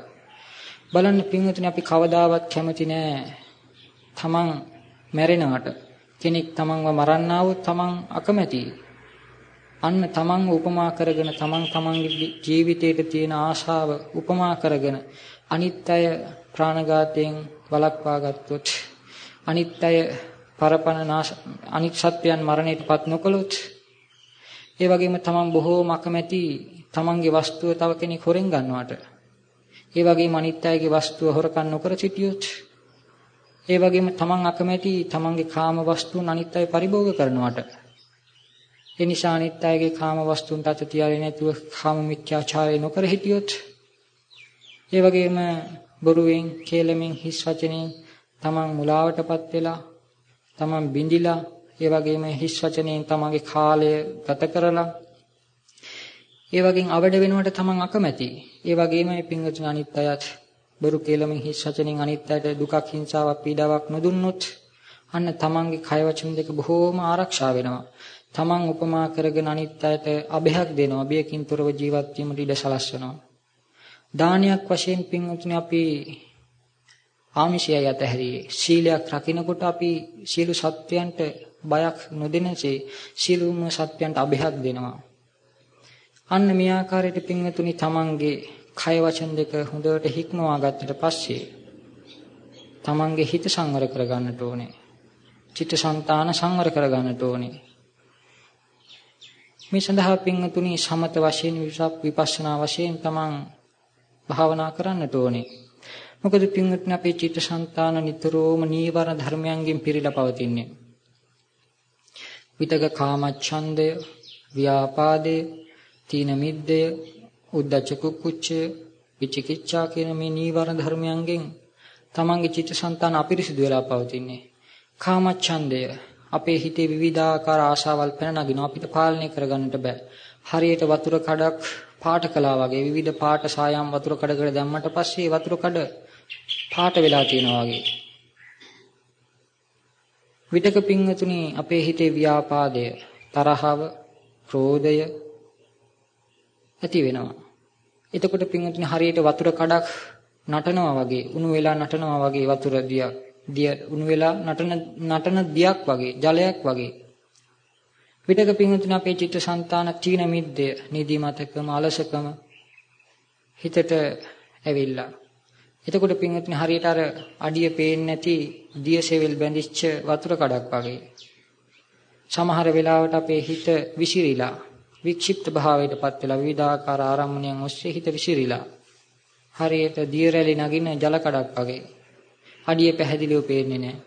බලන්න පින්වතුනි අපි කවදාවත් කැමති නෑ තමන් මැරෙනවට කෙනෙක් තමන්ව මරන්නවොත් තමන් අකමැතියි. අන්න තමන්ව උපමා කරගෙන තමන් තමන්ගේ ජීවිතයට තියෙන ආශාව උපමා කරගෙන අනිත් අය ප්‍රාණඝාතයෙන් වළක්වා ගත්තොත් අනිත් අය පරපණ නාශ අනිත් සත්‍යයන් මරණයටපත් නොකළොත් ඒ වගේම තමන් බොහෝම අකමැති තමන්ගේ වස්තුව තව කෙනෙක් හොරෙන් ගන්නවට ඒ වගේම අනිත් අයගේ වස්තුව හොරකම් නොකර සිටියොත් ඒ වගේම තමන් අකමැති තමන්ගේ කාම වස්තුන් අනිත් අය පරිභෝග කරනවට. ඒ නිසා අනිත් අයගේ කාම වස්තුන් තත තියාගෙන නැතුව කාම මිත්‍යාචාරය නොකර හිටියොත් ඒ වගේම බොරුවෙන් කේලමෙන් හිස් වචනෙන් තමන් මුලාවටපත් වෙලා තමන් බිඳිලා ඒ වගේම හිස් වචනෙන් තමන්ගේ කාලය ගත කරලා ඒ වගේම අවඩ වෙනවට තමන් අකමැති. ඒ වගේම මේ පින්වතුන් අනිත් අයත් බොරු කේලමෙන් හිස් වචනෙන් අනිත් අයට දුකක් හිංසාවක් පීඩාවක් නොදුන්නොත් අන්න තමන්ගේ කය වචන දෙක බොහෝම ආරක්ෂා වෙනවා. තමන් උපමා කරගෙන අනිත් අයට අභයක් දෙනවා. අභයකින් තොරව ජීවත් වීමට ඉඩ සලස්වනවා. දානයක් වශයෙන් පින්වතුනි අපි ආමිෂය යතහැරියේ සීලයක් රකින්නකොට අපි සියලු සත්වයන්ට බයක් නොදෙනසේ සියලුම සත්වයන්ට අභයක් දෙනවා. අන්න මේ ආකාරයට පින්වතුනි තමන්ගේ කය වචන දෙක හොඳට හික්මවා ගත්තට පස්සේ තමන්ගේ හිත සංවර කරගන්නට ඕනේ. චිත්තසංතාන සංවර කරගන්නට ඕනේ. මේ සඳහා පින්වතුනි සමත වශයෙන් විපස්සනා වශයෙන් තමන් භාවනා කරන්නට ඕනේ. මොකද පින්වත්නි අපේ චිත්තසංතාන නිතරම නීවර ධර්මයන්ගෙන් පිරීලා පවතින්නේ. විතක කාමච්ඡන්දය, ව්‍යාපාදය, තීන මිද්දය, උද්ධච්ච කුක්කුච්චය, විචිකිච්ඡා කියන මේ නීවර ධර්මයන්ගෙන් තමන්ගේ චිත්තසංතාන අපිරිසිදු වෙලා පවතින්නේ. කාමච්ඡන්දය අපේ හිතේ විවිධාකාර ආශාවල් පැන නගිනවා අපිට පාලනය කරගන්නට බෑ. හරියට වතුර කඩක් පාට කළා වගේ විවිධ පාට සායම් වතුර කඩකට දැම්මට පස්සේ වතුර කඩ පාට වෙලා තියෙනවා වගේ. විතක පින්වතුනි අපේ හිතේ ව්‍යාපාදය, තරහව, ක්‍රෝධය ඇති වෙනවා. එතකොට පින්වතුනි හරියට වතුර කඩක් නටනවා වගේ, උණු වෙලා නටනවා වගේ වතුර දියක්, දිය උණු වෙලා නටන නටන දියක් වගේ, ජලයක් වගේ. විතක පින්වතුනි අපේ චිත්තසංතාන තීන මිද්දය, නිදිමතකම, අලසකම හිතට ඇවිල්ලා එතකොට පින්වත්නි හරියට අර අඩිය පේන්නේ නැති දියසෙවිල් බැඳිච්ච වතුර කඩක් වගේ. සමහර වෙලාවට අපේ හිත විසිරිලා වික්ෂිප්ත භාවයටපත් වෙලා විවිධාකාර ආරම්මණයන් ඔස්සේ හිත විසිරිලා හරියට දිය රැලි නගින ජල කඩක් වගේ. අඩිය පැහැදිලිව පේන්නේ නැහැ.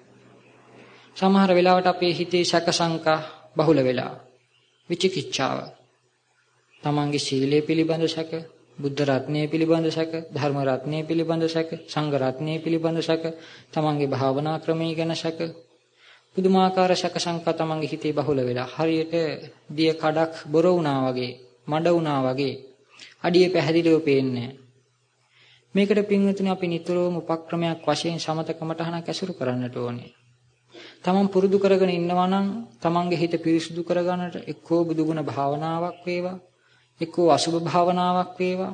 සමහර වෙලාවට අපේ හිතේ සැක සංකා බහුල වෙලා විචිකිච්ඡාව තමන්ගේ සීලය පිළිබඳ සැක බුද්ධ රත්නය පිළිබඳ සැක, ධර්ම රත්නය පිළිබඳ සැක, සංඝ රත්නය පිළිබඳ සැක, තමන්ගේ භාවනා ක්‍රමය ගැන සැක, පුදුමාකාර සැක සංකා තමන්ගේ හිතේ බහුල වෙලා හරියට දිය කඩක් බොර වුණා වගේ, මඩ වුණා වගේ අඩිය පැහැදිලිව පේන්නේ මේකට පින්වතුනි අපි නිතරම උපක්‍රමයක් වශයෙන් සමතකමටහනක් ඇසුරු කරන්නට ඕනේ. තමන් පුරුදු කරගෙන ඉන්නවා නම් තමන්ගේ හිත පිරිසුදු කරගන්නට එක්කෝ බුදුගුණ භාවනාවක් වේවා එක්කෝ අසුභ භාවනාවක් වේවා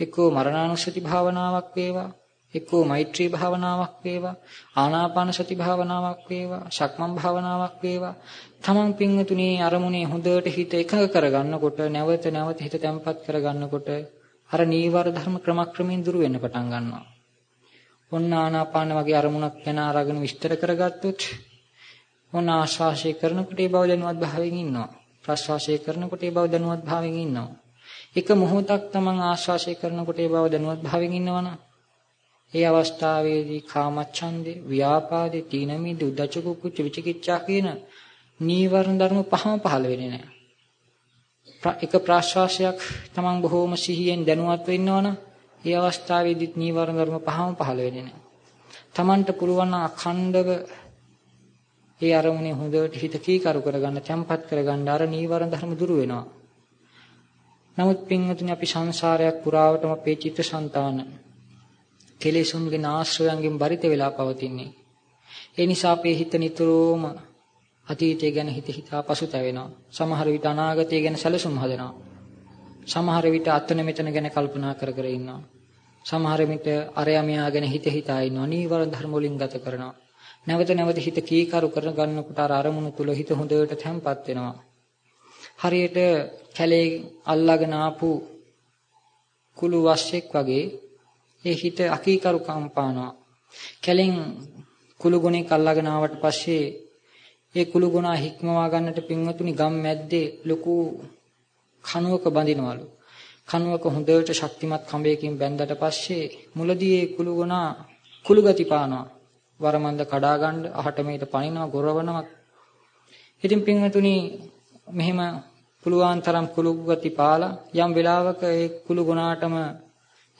එක්කෝ මරණානුස්සති භාවනාවක් වේවා එක්කෝ මෛත්‍රී භාවනාවක් වේවා ආනාපාන සති භාවනාවක් වේවා ශක්මන් භාවනාවක් වේවා. තමන් පින්වතුනේ අරමුණේ හොඳට හිත එකඟ කරගන්නකොට නැවත නැවත හිත තැම්පත් කරගන්නකොට අර නීවර ධර්ම ක්‍රමක්‍රමයෙන් දුර වෙන්න පටන් ගන්නවා. ඔන්න ආනාපාන වගේ අරමුණක් ගැන අරගෙන විස්තර කරගත්තොත් ඔන්න ආශ්වාසය කරනකොට ඒ බව දැනුවත් භාවයෙන් ඉන්නවා. ප්‍රශ්වාසය කරනකොට ඒ බව දැනුවත් භාවයෙන් ඉන්නවා. එක මොහොතක් තමන් ආශ්වාසය කරනකොට ඒ බව දැනුවත් භාවයෙන් ඉන්නවනම් ඒ අවස්ථාවේදී කාමච්ඡන්දේ, ව්‍යාපාදේ, තීනමිද, උද්ධච්ච කුච්ච විචිකිච්ඡා කියන නීවරණ ධර්ම පහම පහළ වෙන්නේ නැහැ. එක ප්‍රාශ්වාසයක් තමන් බොහෝම සිහියෙන් දැනුවත් වෙන්නවනම් ඒ අවස්ථාවේදීත් නීවරණ ධර්ම පහම පහළ වෙන්නේ නැහැ. Tamanට පුළුවන් අඛණ්ඩව ඒ අරමුණේ හොඳට හිත කීකරු කරගන්න, තැම්පත් කරගන්න අර නීවරණ ධර්ම දුරු වෙනවා. නමුත් පින්වතුනි අපි සංසාරයක් පුරාවටම අපේ චිත්තසංතාන කෙලෙසුන්ගේ ආශ්‍රයයන්ගෙන් බරිත වෙලා පවතින්නේ. ඒ නිසා අපේ හිත නිතරම අතීතය ගැන හිත හිතා පසුතැවෙනවා. සමහර විට අනාගතය ගැන සැලසුම් හදනවා. සමහර විට අතන මෙතන ගැන කල්පනා කර කර ඉන්නවා. සමහර විට අරයා මෙයා ගැන හිත හිතා ඉන්නවා. නීවරණ ධර්ම වලින් ගත කරනවා. නැවත නැවත හිත කීකරු කරන ගන්නකොට අර අරමුණු තුල හිත හොඳට තැම්පත් වෙනවා. හරියට කැලේ අල්ලාගෙන ආපු කුළු වස්සෙක් වගේ ඒ හිත අකීකරු කම්පානවා. කැලෙන් කුළු ගුණෙක් අල්ලාගෙන ආවට පස්සේ ඒ කුළු ගුණා හික්මවා ගන්නට පින්වතුනි ගම් මැද්දේ ලොකු කණුවක බඳිනවලු. කණුවක හොඳට ශක්තිමත් කඹයකින් බැඳලා පස්සේ මුලදී ඒ කුළු ගුණා කුළු ගති පානවා. වරමන්ද කඩා ගන්න අහට මේට පනිනවා ගොරවනවා. ඉතින් පින්වතුනි මෙහෙම පුළුවන් තරම් කුළු ගති පාලා යම් වෙලාවක ඒ කුළු ගුණාටම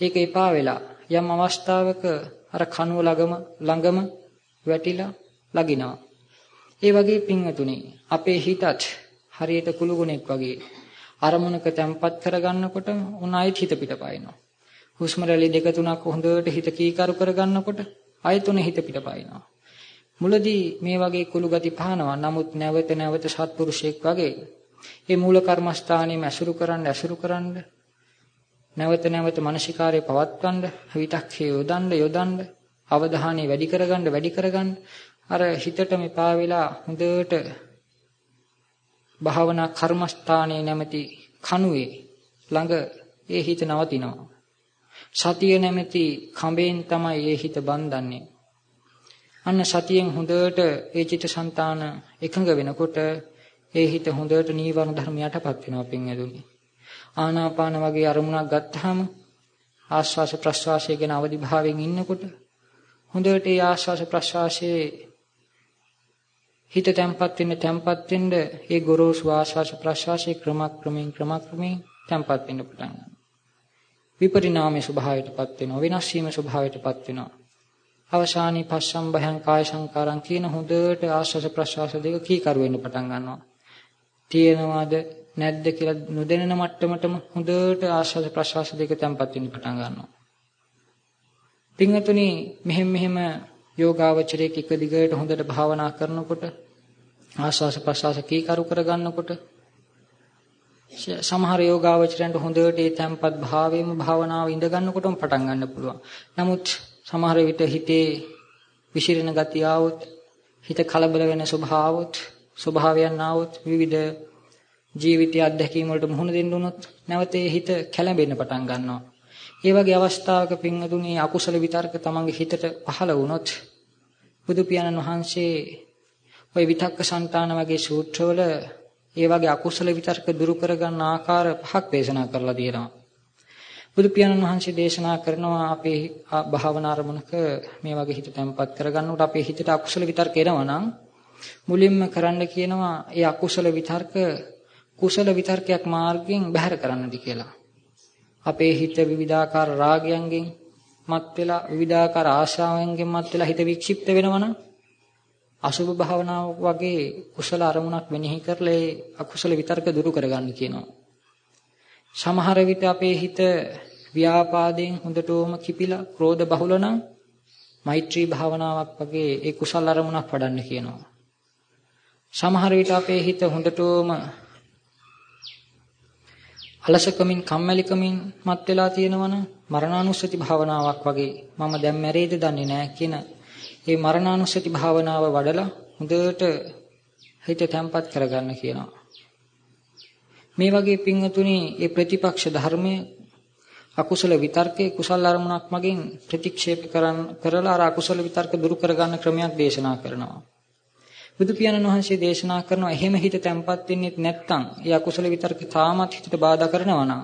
ඒක එපා වෙලා යම් අවස්ථාවක අර කණුව ළඟම ළඟම වැටිලා ලගිනවා. ඒ වගේ පින්වතුනි අපේ හිතත් හරියට කුළු ගුණෙක් වගේ අරමුණක තැම්පත් කරගන්නකොට උනායිත් හිත පිටපයින්නවා. හුස්ම රැලි දෙක තුනක් හොඳට හිත කීකරු කරගන්නකොට ආයතුනේ හිත පිටපයින්නවා. මුලදී මේ වගේ කුළු ගති පහනවා. නමුත් නැවත නැවත සත්පුරුෂයෙක් වගේ මේ මූල කර්මස්ථානයේ ඇසුරු කරන්න ඇසුරු කරන්න නැවත නැවත මානසිකාරයේ පවත්වන්න විතක්කේ යොදන්න යොදන්න අවධානය වැඩි කරගන්න වැඩි කරගන්න අර හිතට මෙපා වෙලා හොඳට භාවනා කර්මස්ථානයේ නැමැති කණුවේ ළඟ ඒ හිත නවතිනවා. සතිය නැමැති කඹෙන් තමයි ඒ හිත බඳන්නේ. අන්න සතියෙන් හොඳට ඒ චිත්තසංතාන එකඟ වෙනකොට ඒ හිත හොඳට නීවරණ ධර්ම යටපත් වෙනවා පින් ඇදුනේ. ආනාපාන වගේ අරමුණක් ගත්තාම ආශ්වාස ප්‍රශ්වාසය ගැන අවදි භාවයෙන් ඉන්නකොට හොඳට ඒ ආශ්වාස ප්‍රශ්වාසයේ හිත තැම්පත් වෙන්න තැම්පත් වෙන්න ඒ ගොරෝසු ආශ්වාස ප්‍රශ්වාසයේ ක්‍රමක්‍රමයෙන් ක්‍රමක්‍රමයෙන් තැම්පත් වෙන්න පටන් ගන්නවා. විපරිණාමයේ ස්වභාවයටපත් වෙනවා වෙනස් වීම ස්වභාවයටපත් වෙනවා. අවසානයේ පස්සම් භයං කාය සංකාරං කියන හොඳට ආශ්වාස ප්‍රශ්වාස දෙක කීකරු වෙන්න පටන් ගන්නවා. තියෙනවද නැද්ද කියලා නොදැනෙන මට්ටමටම හොඳට ආශ්වාස ප්‍රශ්වාස දෙක තැම්පත් වෙන්න පටන් ගන්නවා. පින්වතුනි මෙහෙම මෙහෙම යෝගාවචරයේක එක දිගට හොඳට භාවනා කරනකොට ආශ්වාස ප්‍රශ්වාස කීකරු කරගන්නකොට සමහර යෝගාවචරයන්ට හොඳට ඒ තැම්පත් භාවයේම භාවනාව ඉඳ ගන්නකොටම පටන් ගන්න පුළුවන්. නමුත් සමහර විට හිතේ විසිරෙන ගතිය આવොත් හිත කලබල වෙන ස්වභාවොත් ස්වභාවයන් આવොත් විවිධ ජීවිතය අත්දැකීම් වලට මුහුණ දෙන්න උනොත් නැවත හිත කැළඹෙන්න පටන් ගන්නවා. ඒ වගේ අවස්ථාවක පින්වතුනි අකුසල විතර්ක තමන්ගේ හිතට පහළ වුණොත් බුදු පියාණන් වහන්සේ ওই විතක්ක සංතාන වගේ සූත්‍රවල ඒ වගේ අකුසල විතර්ක දුරු කරගන්න ආකාර පහක් දේශනා කරලා තියෙනවා. බුදු පියාණන් වහන්සේ දේශනා කරනවා අපේ භාවනා අරමුණක මේ වගේ හිත තැම්පත් කරගන්නකොට අපේ හිතට අකුසල විතර්ක එනවා නම් මුලින්ම කරන්න කියනවා ඒ අකුසල විතර්ක කුසල විතර්කයක් මාර්ගයෙන් බැහැර කරන්නද කියලා. අපේ හිත විවිධාකාර රාගයන්ගෙන් මත් වෙලා විවිධාකාර ආශාවෙන්ගෙන් මත් වෙලා හිත වික්ෂිප්ත වෙනවනම් අසුභ භාවනාව වගේ කුසල අරමුණක් මෙනෙහි කරලා ඒ අකුසල විතර්ක දුරු කරගන්න කියනවා. සමහර විට අපේ හිත ව්‍යාපාදයෙන් හොඳටම කිපිලා ක්‍රෝධ බහුල නම් මෛත්‍රී භාවනාවක් වගේ ඒ කුසල අරමුණක් වඩන්න කියනවා. සමහර විට අපේ හිත හොඳටම අලසකමින් කම්මැලිකමින් මත් වෙලා තියෙනවනම් මරණානුස්සති භාවනාවක් වගේ මම දැන් මැරෙයිද දන්නේ නැහැ කියන ඒ මරණානුස්සති භාවනාව වඩලා හොඳට හිත තැම්පත් කරගන්න කියනවා. මේ වගේ පින්වතුනි මේ ප්‍රතිපක්ෂ ධර්මයේ අකුසල විතර්කේ කුසල අරමුණක් මගින් ප්‍රතික්ෂේප කරන් කරලා අර අකුසල විතර්ක දුරු කරගන්න ක්‍රමයක් දේශනා කරනවා. බුදු පියාණන් වහන්සේ දේශනා කරනවා එහෙම හිත තැම්පත් වෙන්නේ නැත්නම් ඒ අකුසල විතර්ක තාමත් හිතට බාධා කරනවා නම්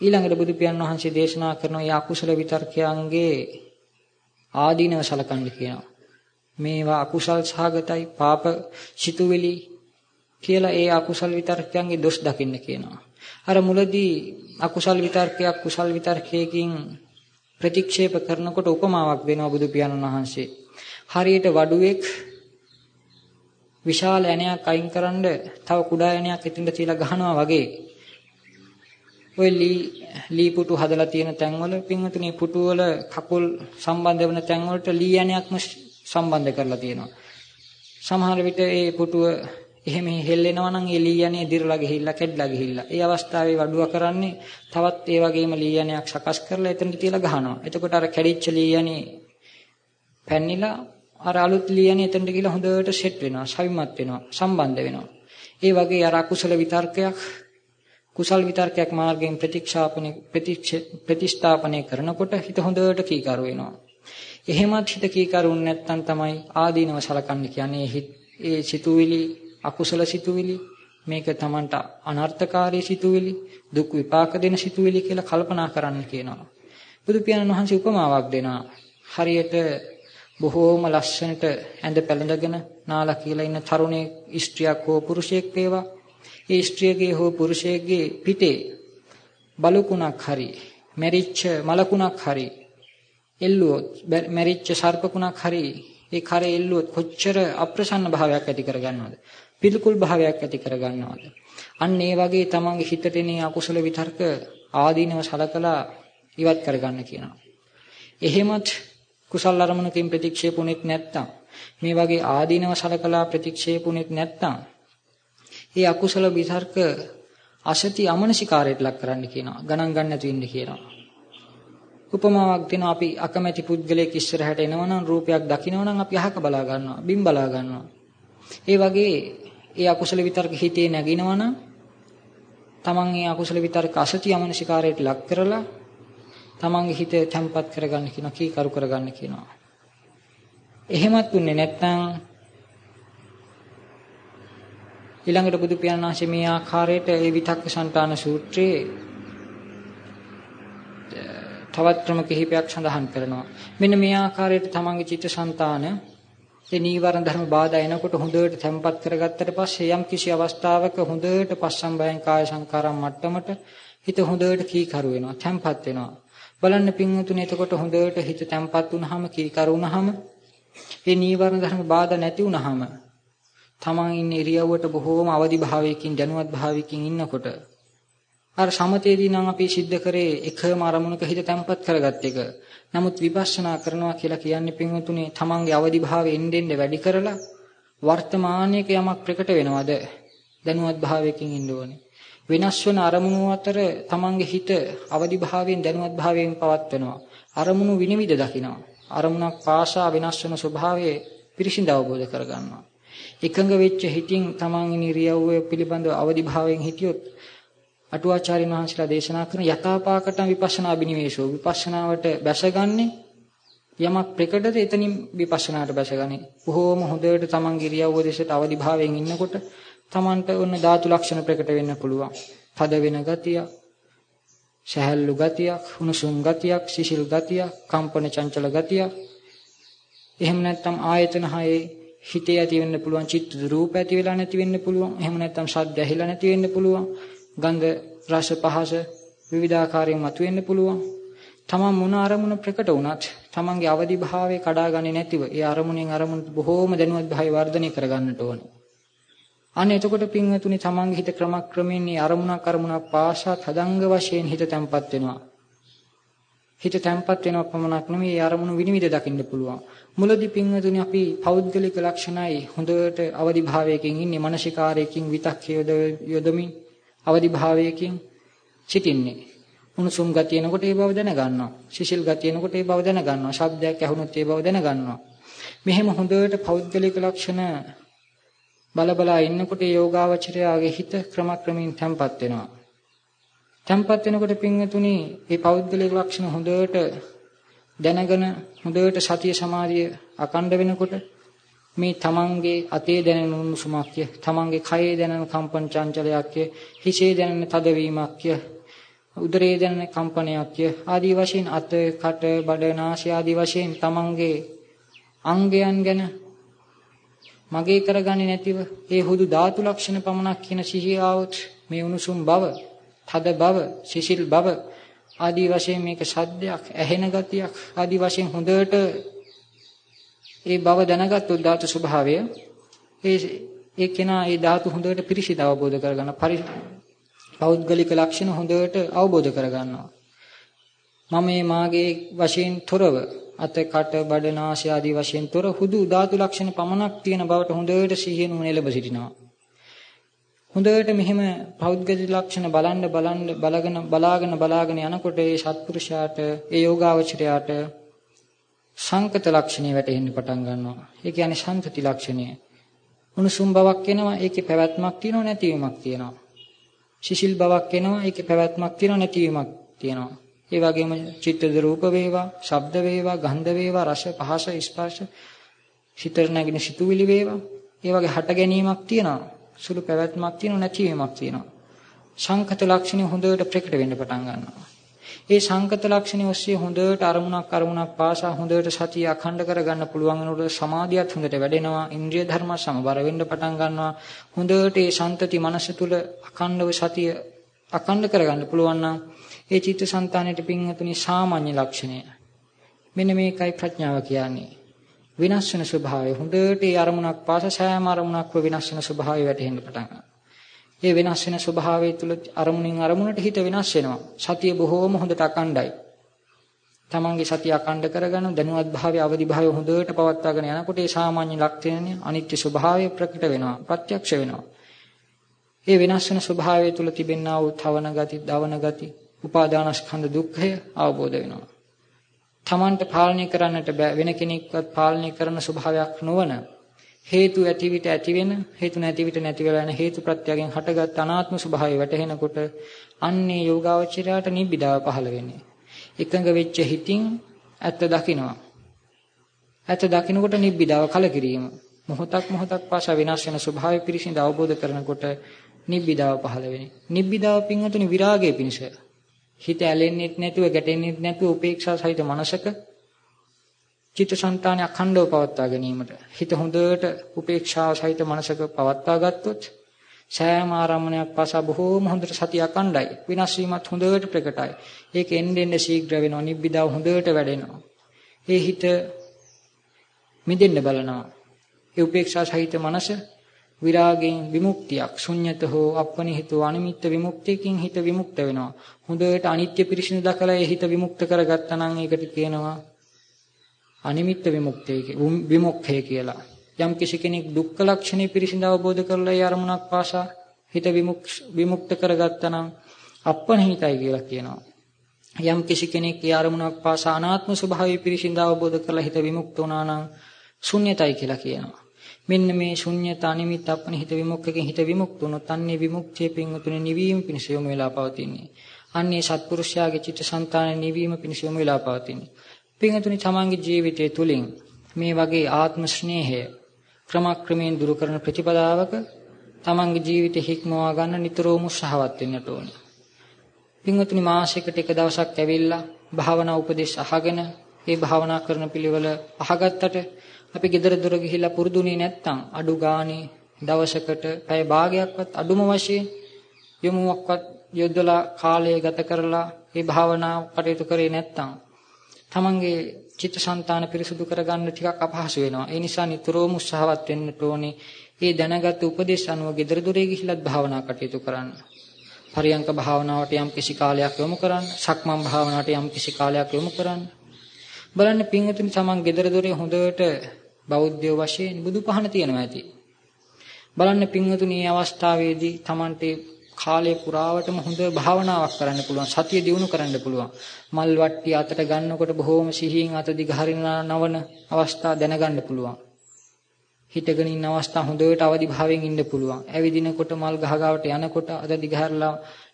ඊළඟට බුදු පියාණන් වහන්සේ දේශනා කරනවා ඒ අකුසල විතර්කයන්ගේ ආදීනව සලකන්න කියනවා. මේවා අකුසල් සහගතයි පාප සිතුවිලි කියලා ඒ අකුසල් විතර්කයන්ගේ දොස් දකින්න කියනවා. අර මුලදී අකුසල් විතර්කයක් කුසල් විතර්කයකින් ප්‍රතික්ෂේප කරනකොට උපමාවක් දෙනවා බුදු පියාණන් වහන්සේ. හරියට වඩුවෙක් විශාල ඇණයක් අයින් කරන්න තව කුඩා ඇණයක් එතනට තියලා ගහනවා වගේ ඔය ලී ලී පුටු හදලා තියෙන තැන්වල පින්වතුනි පුටු වල කකුල් සම්බන්ධ වෙන තැන් වලට ලී ඇණයක්ම සම්බන්ධ කරලා තියෙනවා. සමහර විට ඒ පුටුව එහෙම හෙල්ලෙනවා නම් ඒ ලී ඇණේ දිරලා ගිහිල්ලා කැඩලා ගිහිල්ලා. ඒ අවස්ථාවේ වඩුව කරන්නේ තවත් ඒ වගේම ලී ඇණයක් සකස් කරලා එතනට තියලා ගහනවා. එතකොට අර කැඩිච්ච ලී ඇණේ පැන්නිලා අර අලුත් ලියන්නේ එතනට ගිහලා හොඳට සෙට් වෙනවා, සවිමත් වෙනවා, සම්බන්ධ වෙනවා. ඒ වගේ අර අකුසල විතර්කයක් කුසල් විතර්කයක් මාර්ගයෙන් ප්‍රතික්ෂාපන ප්‍රතිස්ථාපනය කරනකොට හිත හොඳට කීකරු වෙනවා. එහෙමත් හිත කීකරුන් නැත්තම් තමයි ආදීනව සලකන්න කියන්නේ ඒ සිතුවිලි අකුසල සිතුවිලි මේක Tamanට අනර්ථකාරී සිතුවිලි දුක් විපාක දෙන සිතුවිලි කියලා කල්පනා කරන්න කියනවා. බුදු පියාණන් වහන්සේ උපමාවක් දෙනවා. හරියට බොහෝම ලස්සනට ඇඳ පැළඳගෙන නාලා කියලා ඉන්න තරුණේ ස්ත්‍රියක් හෝ පුරුෂයෙක් වේවා. ඒ ස්ත්‍රියගේ හෝ පුරුෂයෙක්ගේ පිටේ බලුකුණක් හරි මැරිච්ච මලකුණක් හරි එල්ලුවොත් මැරිච්ච සර්පකුණක් හරි ඒ කරේ එල්ලුවොත් කොච්චර අප්‍රසන්න භාවයක් ඇති කරගන්නවද? පිළිකුල් භාවයක් ඇති කරගන්නවද? අන්න ඒ වගේ තමන්ගේ හිතට එන අකුසල විතර්ක ආදීනව සලකලා ඉවත් කරගන්න කියනවා. එහෙමත් කුසල් අරමුණකින් ප්‍රතික්ෂේපුණෙත් නැත්තම් මේ වගේ ආදීනව සලකලා ප්‍රතික්ෂේපුණෙත් නැත්තම් ඒ අකුසල විතර්ක අසති අමනසිකාරයට ලක් කරන්න කියනවා ගණන් ගන්න නැතු වෙන්න කියනවා. උපමාවක් දෙනවා අපි අකමැති පුද්ගලයෙක් ඉස්සරහට එනවනම් රූපයක් දකිනවනම් අපි අහක බලා ගන්නවා බිම් බලා ගන්නවා. ඒ වගේ ඒ අකුසල විතර්ක හිතේ නැගිනවනම් තමන් ඒ අකුසල විතර්ක අසති අමනසිකාරයට ලක් කරලා තමන්ගේ හිත තැම්පත් කරගන්න කියනවා කීකරු කරගන්න කියනවා. එහෙමත් උන්නේ නැත්නම් ඊළඟට බුදු පියාණන් වහන්සේ මේ ආකාරයට ඒ විතක්ක සංතාන සූත්‍රයේ තවත් ක්‍රම කිහිපයක් සඳහන් කරනවා. මෙන්න මේ ආකාරයට තමන්ගේ චිත්තසංතාන ඒ නීවරණ ධර්ම බාධා එනකොට හොඳට තැම්පත් කරගත්තට පස්සේ යම් කිසි අවස්ථාවක හොඳට පස්සම්බයං කාය සංකාරම් මට්ටමට හිත හොඳට කීකරු වෙනවා, තැම්පත් වෙනවා. බලන්න පින්වතුනි එතකොට හොඳට හිත තැම්පත් වුනහම කීකරු වුනහම ඒ නීවරණ ධර්ම බාධා නැති වුනහම තමන් ඉන්න ඉරියව්වට බොහෝම අවදි භාවයකින් දැනුවත් භාවයකින් ඉන්නකොට අර සමතේදී නම් අපි සිද්ධ කරේ එකම අරමුණක හිත තැම්පත් කරගත් එක. නමුත් විපස්සනා කරනවා කියලා කියන්නේ පින්වතුනි තමන්ගේ අවදි භාවය එන්නෙන් වැඩි කරලා වර්තමානයේක යමක් ප්‍රකට වෙනවද දැනුවත් භාවයකින් ඉන්න ඕනේ. වෙනස් වන අරමුණු අතර තමන්ගේ හිත අවදි භාවයෙන් දැනුවත් භාවයෙන් පවත්වනවා. අරමුණු විනිවිද දකිනවා. අරමුණක් පාසා වෙනස් වන ස්වභාවය පිරිසිඳ අවබෝධ කරගන්නවා. එකඟ වෙච්ච හිතින් තමන් ඉරියව්ව පිළිබඳව අවදි භාවයෙන් හිටියොත් අටුවාචාරින් වහන්සේලා දේශනා කරන යථාපාකටම විපස්සනා බිනිවේෂෝ විපස්සනාවට බැසගන්නේ යමක් ප්‍රකටද එතනින් විපස්සනාට බැසගන්නේ. බොහෝම හොඳට තමන් ඉරියව්ව දෙසට අවදි භාවයෙන් ඉන්නකොට Tamanට ඔන්න ධාතු ලක්ෂණ ප්‍රකට වෙන්න පුළුවන්. තද වෙන ගතියක්, සහැල්ලු ගතියක්, උණුසුම් ගතියක්, සිසිල් ගතියක්, කම්පන චංචල ගතියක්. එහෙම නැත්නම් ආයතන හයේ හිතේ ඇති වෙන්න පුළුවන් චිත්ත රූප ඇති වෙලා නැති වෙන්න පුළුවන්. එහෙම නැත්නම් ශබ්ද ඇහිලා නැති වෙන්න පුළුවන්. ගන්ධ රස පහස විවිධාකාරයෙන් මතුවෙන්න පුළුවන්. තමන් මොන අරමුණ ප්‍රකට වුණත් තමන්ගේ අවදි භාවය කඩාගන්නේ නැතිව ඒ අරමුණෙන් අරමුණට බොහෝම දැනුවත් භාවය වර්ධනය කරගන්නට ඕනේ. අන්න එතකොට පින්වතුනි තමන්ගේ හිත ක්‍රමක්‍රමයෙන් මේ අරමුණක් අරමුණක් පාසා තදංග වශයෙන් හිත තැම්පත් වෙනවා. හිත තැම්පත් වෙනව පමණක් නෙමෙයි ඒ අරමුණු විනිවිද දකින්න පුළුවන්. මුලදී පින්වතුනි අපි පෞද්ගලික ලක්ෂණයි හොඳට අවදි භාවයකින් ඉන්නේ මානසිකාරයකින් විතක්කේ යොදමින් අවදි භාවයකින් සිටින්නේ. උණුසුම් ගතියනකොට ඒ බව දැනගන්නවා. සිසිල් ගතියනකොට ඒ බව දැනගන්නවා. ශබ්දයක් ඇහුනොත් ඒ බව දැනගන්නවා. මෙහෙම හොඳට පෞද්ගලික ලක්ෂණ බලබලා ඉන්නකොට යෝගාවචරයාගේ හිත ක්‍රමක්‍රමයෙන් තැම්පත් වෙනවා. තැම්පත් වෙනකොට පින්වතුනි මේ පෞද්ගලික ලක්ෂණ හොඳට දැනගෙන හොඳට සතිය සමාධිය අකණ්ඩ වෙනකොට මේ තමන්ගේ අතේ දැනෙන උණුසුමක්ය තමන්ගේ කයේ දැනෙන කම්පන චංචලයක්ය හිසේ දැනෙන තදවීමක්ය උදරයේ දැනෙන කම්පනයක්ය ආදී වශයෙන් අත කට බඩ නාසය ආදී වශයෙන් තමන්ගේ අංගයන් ගැන මගේ කරගන්නේ නැතිව ඒ හුදු ධාතු ලක්ෂණ පමණක් කියන සිහිය આવොත් මේ උණුසුම් බව, තද බව, සිසිල් බව ආදී වශයෙන් මේක සද්දයක් ඇහෙන ගතියක් ආදී වශයෙන් හොඳට ඒ බව දැනගත්තු ධාතු ස්වභාවය ඒ ඒ කෙනා ඒ ධාතු හොඳට පිරිසිදු අවබෝධ කරගන්න පෞද්ගලික ලක්ෂණ හොඳට අවබෝධ කරගන්නවා. මම මේ මාගේ වශයෙන් තොරව අත කට බඩ නාසය ආදී වශයෙන් තොර හුදු ධාතු ලක්ෂණ පමණක් තියෙන බවට හොඳට සිහියෙන් නෙලබ සිටිනවා හොඳට මෙහෙම පෞද්ගලික ලක්ෂණ බලන්න බලන්න බලගෙන බලාගෙන බලාගෙන යනකොට ඒ සත්පුරුෂයාට ඒ යෝගාවචරයාට සංකත ලක්ෂණේ වැටෙන්න පටන් ගන්නවා. ඒ කියන්නේ සම්පති ලක්ෂණය. උණුසුම් බවක් එනවා ඒකේ පැවැත්මක් තියෙනව නැතිවීමක් තියෙනවා. සිසිල් බවක් එනවා ඒකේ පැවැත්මක් තියෙනව නැතිවීමක් තියෙනවා. ඒ වගේම චිත්තද රූප වේවා, ශබ්ද වේවා, ගන්ධ වේවා, රස, පහස, ස්පර්ශ, සිතර නැගින සිතුවිලි වේවා. ඒ වගේ හට ගැනීමක් තියෙනවා. සුළු පැවැත්මක් තියෙනව නැතිවීමක් තියෙනවා. සංකත ලක්ෂණ හොඳට ප්‍රකට වෙන්න පටන් ගන්නවා. ඒ සංකත ලක්ෂණ ඔස්සේ හොඳට අරමුණක් අරමුණක් පාසා හොඳට සතිය අඛණ්ඩ කරගන්න පුළුවන් වෙනකොට සමාධියත් හොඳට වැඩෙනවා ඉන්ද්‍රිය ධර්ම සමබර වෙන්න පටන් ගන්නවා හොඳට ඒ සන්තති මනස තුල අඛණ්ඩව සතිය අඛණ්ඩ කරගන්න පුළුවන් නම් ඒ චිත්තසංතානයේ පින්වතුනි සාමාන්‍ය ලක්ෂණය මෙන්න මේකයි ප්‍රඥාව කියන්නේ විනාශ වෙන ස්වභාවය හොඳට ඒ අරමුණක් පාස සෑම අරමුණක්ව විනාශ වෙන ස්වභාවය වැටහෙන්න පටන් ගන්නවා. ඒ වෙනස් වෙන ස්වභාවය තුළ අරමුණින් අරමුණට හිත වෙනස් වෙනවා. සතිය බොහෝම හොඳට අකණ්ඩයි. තමන්ගේ සතිය අකණ්ඩ කරගෙන දැනුවත් භාවය අවදි භාවය හොඳට පවත්වාගෙන යනකොට ඒ සාමාන්‍ය ලක්ෂණය අනිත්‍ය ස්වභාවය ප්‍රකට වෙනවා. ප්‍රත්‍යක්ෂ වෙනවා. ඒ වෙනස් වෙන ස්වභාවය තුළ තිබෙනා වූ තවන ගති, දවන ගති, උපාදානස්කන්ධ දුක්ඛය අවබෝධ වෙනවා. තමන්ට පාලනය කරන්නට බෑ. වෙන කෙනෙක්වත් පාලනය කරන ස්වභාවයක් නොවන හේතු ඇති විට ඇති වෙන හේතු නැති විට නැති වෙලා යන හේතු ප්‍රත්‍යයෙන් හටගත් අනාත්ම ස්වභාවය වැටහෙනකොට අන්නේ යෝගාවචරයට නිබ්බිදාව පහළ වෙන්නේ. එකඟ වෙච්ච හිතින් ඇත්ත දකිනවා. ඇත්ත දකිනකොට නිබ්බිදාව කලකිරීම. මොහොතක් මොහොතක් පාසා විනාශ වෙන ස්වභාවය පිරිසිඳ අවබෝධ කරනකොට නිබ්බිදාව පහළ වෙන්නේ. නිබ්බිදාව පින්වතුනි විරාගයේ පිණිස. හිත ඇලෙන්නෙත් නැතුව ගැටෙන්නෙත් නැතුව උපේක්ෂා සහිත මනසක චිත්තසංතානය අඛණ්ඩව පවත්වා ගැනීමට හිත හොඳට උපේක්ෂා සහිත මනසක පවත්වා ගත්තොත් සෑම ආරම්මණයක් පාසා බොහෝම හොඳට සතිය අඛණ්ඩයි. විනාශ වීමත් හොඳට ප්‍රකටයි. ඒක එන්නේ එන්නේ ශීඝ්‍ර වෙනවා නිබ්බිදාව හොඳට වැඩෙනවා. ඒ හිත මිදෙන්න බලනවා. ඒ උපේක්ෂා සහිත මනස විරාගයෙන් විමුක්තියක් ශුන්්‍යත හෝ අපනිහිතෝ අනිමිත්ත විමුක්තියකින් හිත විමුක්ත වෙනවා. හොඳට අනිත්‍ය පිරිසිදු දකලා ඒ හිත විමුක්ත කරගත්තා නම් ඒකට කියනවා අනිමිත්ත විමුක්තිය විමුක්ඛය කියලා. යම් කිසි කෙනෙක් දුක්ඛ ලක්ෂණේ පිරිසිදු අවබෝධ කරලා ඒ අරමුණක් පාසා හිත විමුක්ත කරගත්තා නම් අපනිහිතයි කියලා කියනවා. යම් කිසි කෙනෙක් ඒ අරමුණක් පාසා අනාත්ම ස්වභාවය පිරිසිදු අවබෝධ කරලා හිත විමුක්ත වුණා නම් ශුන්‍යතයි කියලා කියනවා. මෙන්න මේ ශුන්්‍යතා නිමිත්ත අපනිහිත විමුක්කකින් හිත විමුක්ත වුණොත් අන්නේ විමුක්තිය පින්වතුනි නිවීම පිණිස යොමු වෙලා පවතින්නේ. අන්නේ සත්පුරුෂයාගේ චිත්තසංතාන නිවීම පිණිස යොමු වෙලා පවතින්නේ. පින්වතුනි තමන්ගේ ජීවිතය තුළින් මේ වගේ ආත්ම ස්නේහය ක්‍රමක්‍රමයෙන් දුරු කරන ප්‍රතිපදාවක තමන්ගේ ජීවිතය හික්මවා ගන්න නිතරම උත්සාහවත් වෙන්නට ඕනේ. පින්වතුනි මාසයකට එක දවසක් ඇවිල්ලා භාවනා උපදේශ අහගෙන ඒ භාවනා කරන පිළිවෙල අහගත්තට අපි ගෙදර දොර ගිහිල්ලා පුරුදුනේ නැත්තම් අඩු ගානේ දවසකට පැය භාගයක්වත් අඩුම වශයෙන් යොමුවක්වත් යොදලා කාලය ගත කරලා මේ භාවනාව කටයුතු කරේ නැත්තම් තමන්ගේ චිත්තසංතාන පිරිසුදු කරගන්න ටිකක් අපහසු වෙනවා. ඒ නිසා නිතරම උත්සාහවත් වෙන්න ඕනේ. ඒ දැනගත් උපදේශ අනුව ගෙදර දොරේ ගිහිල්ලත් භාවනා කටයුතු කරන්න. පරියංක භාවනාවට යම් කිසි කාලයක් යොමු කරන්න. සක්මන් භාවනාවට යම් කිසි කාලයක් යොමු කරන්න. බලන්න පින්වතුනි තමන් ගෙදර දොරේ හොඳට බෞද්ධයෝ වශයෙන් බුදුපහන තියෙනවා ඇති. බලන්න පින්වතුනි මේ අවස්ථාවේදී Tamante කාලය පුරාවටම හොඳ භාවනාවක් කරන්න පුළුවන් සතිය දියුණු කරන්න පුළුවන්. මල් වට්ටි අතට ගන්නකොට බොහෝම සිහියෙන් අත දිග හරිනා නවන අවස්ථා දැනගන්න පුළුවන්. හිටගෙන ඉන්න අවස්ථා හොඳට අවදි භාවයෙන් ඉන්න පුළුවන්. ඇවිදිනකොට මල් ගහගාවට යනකොට අත දිග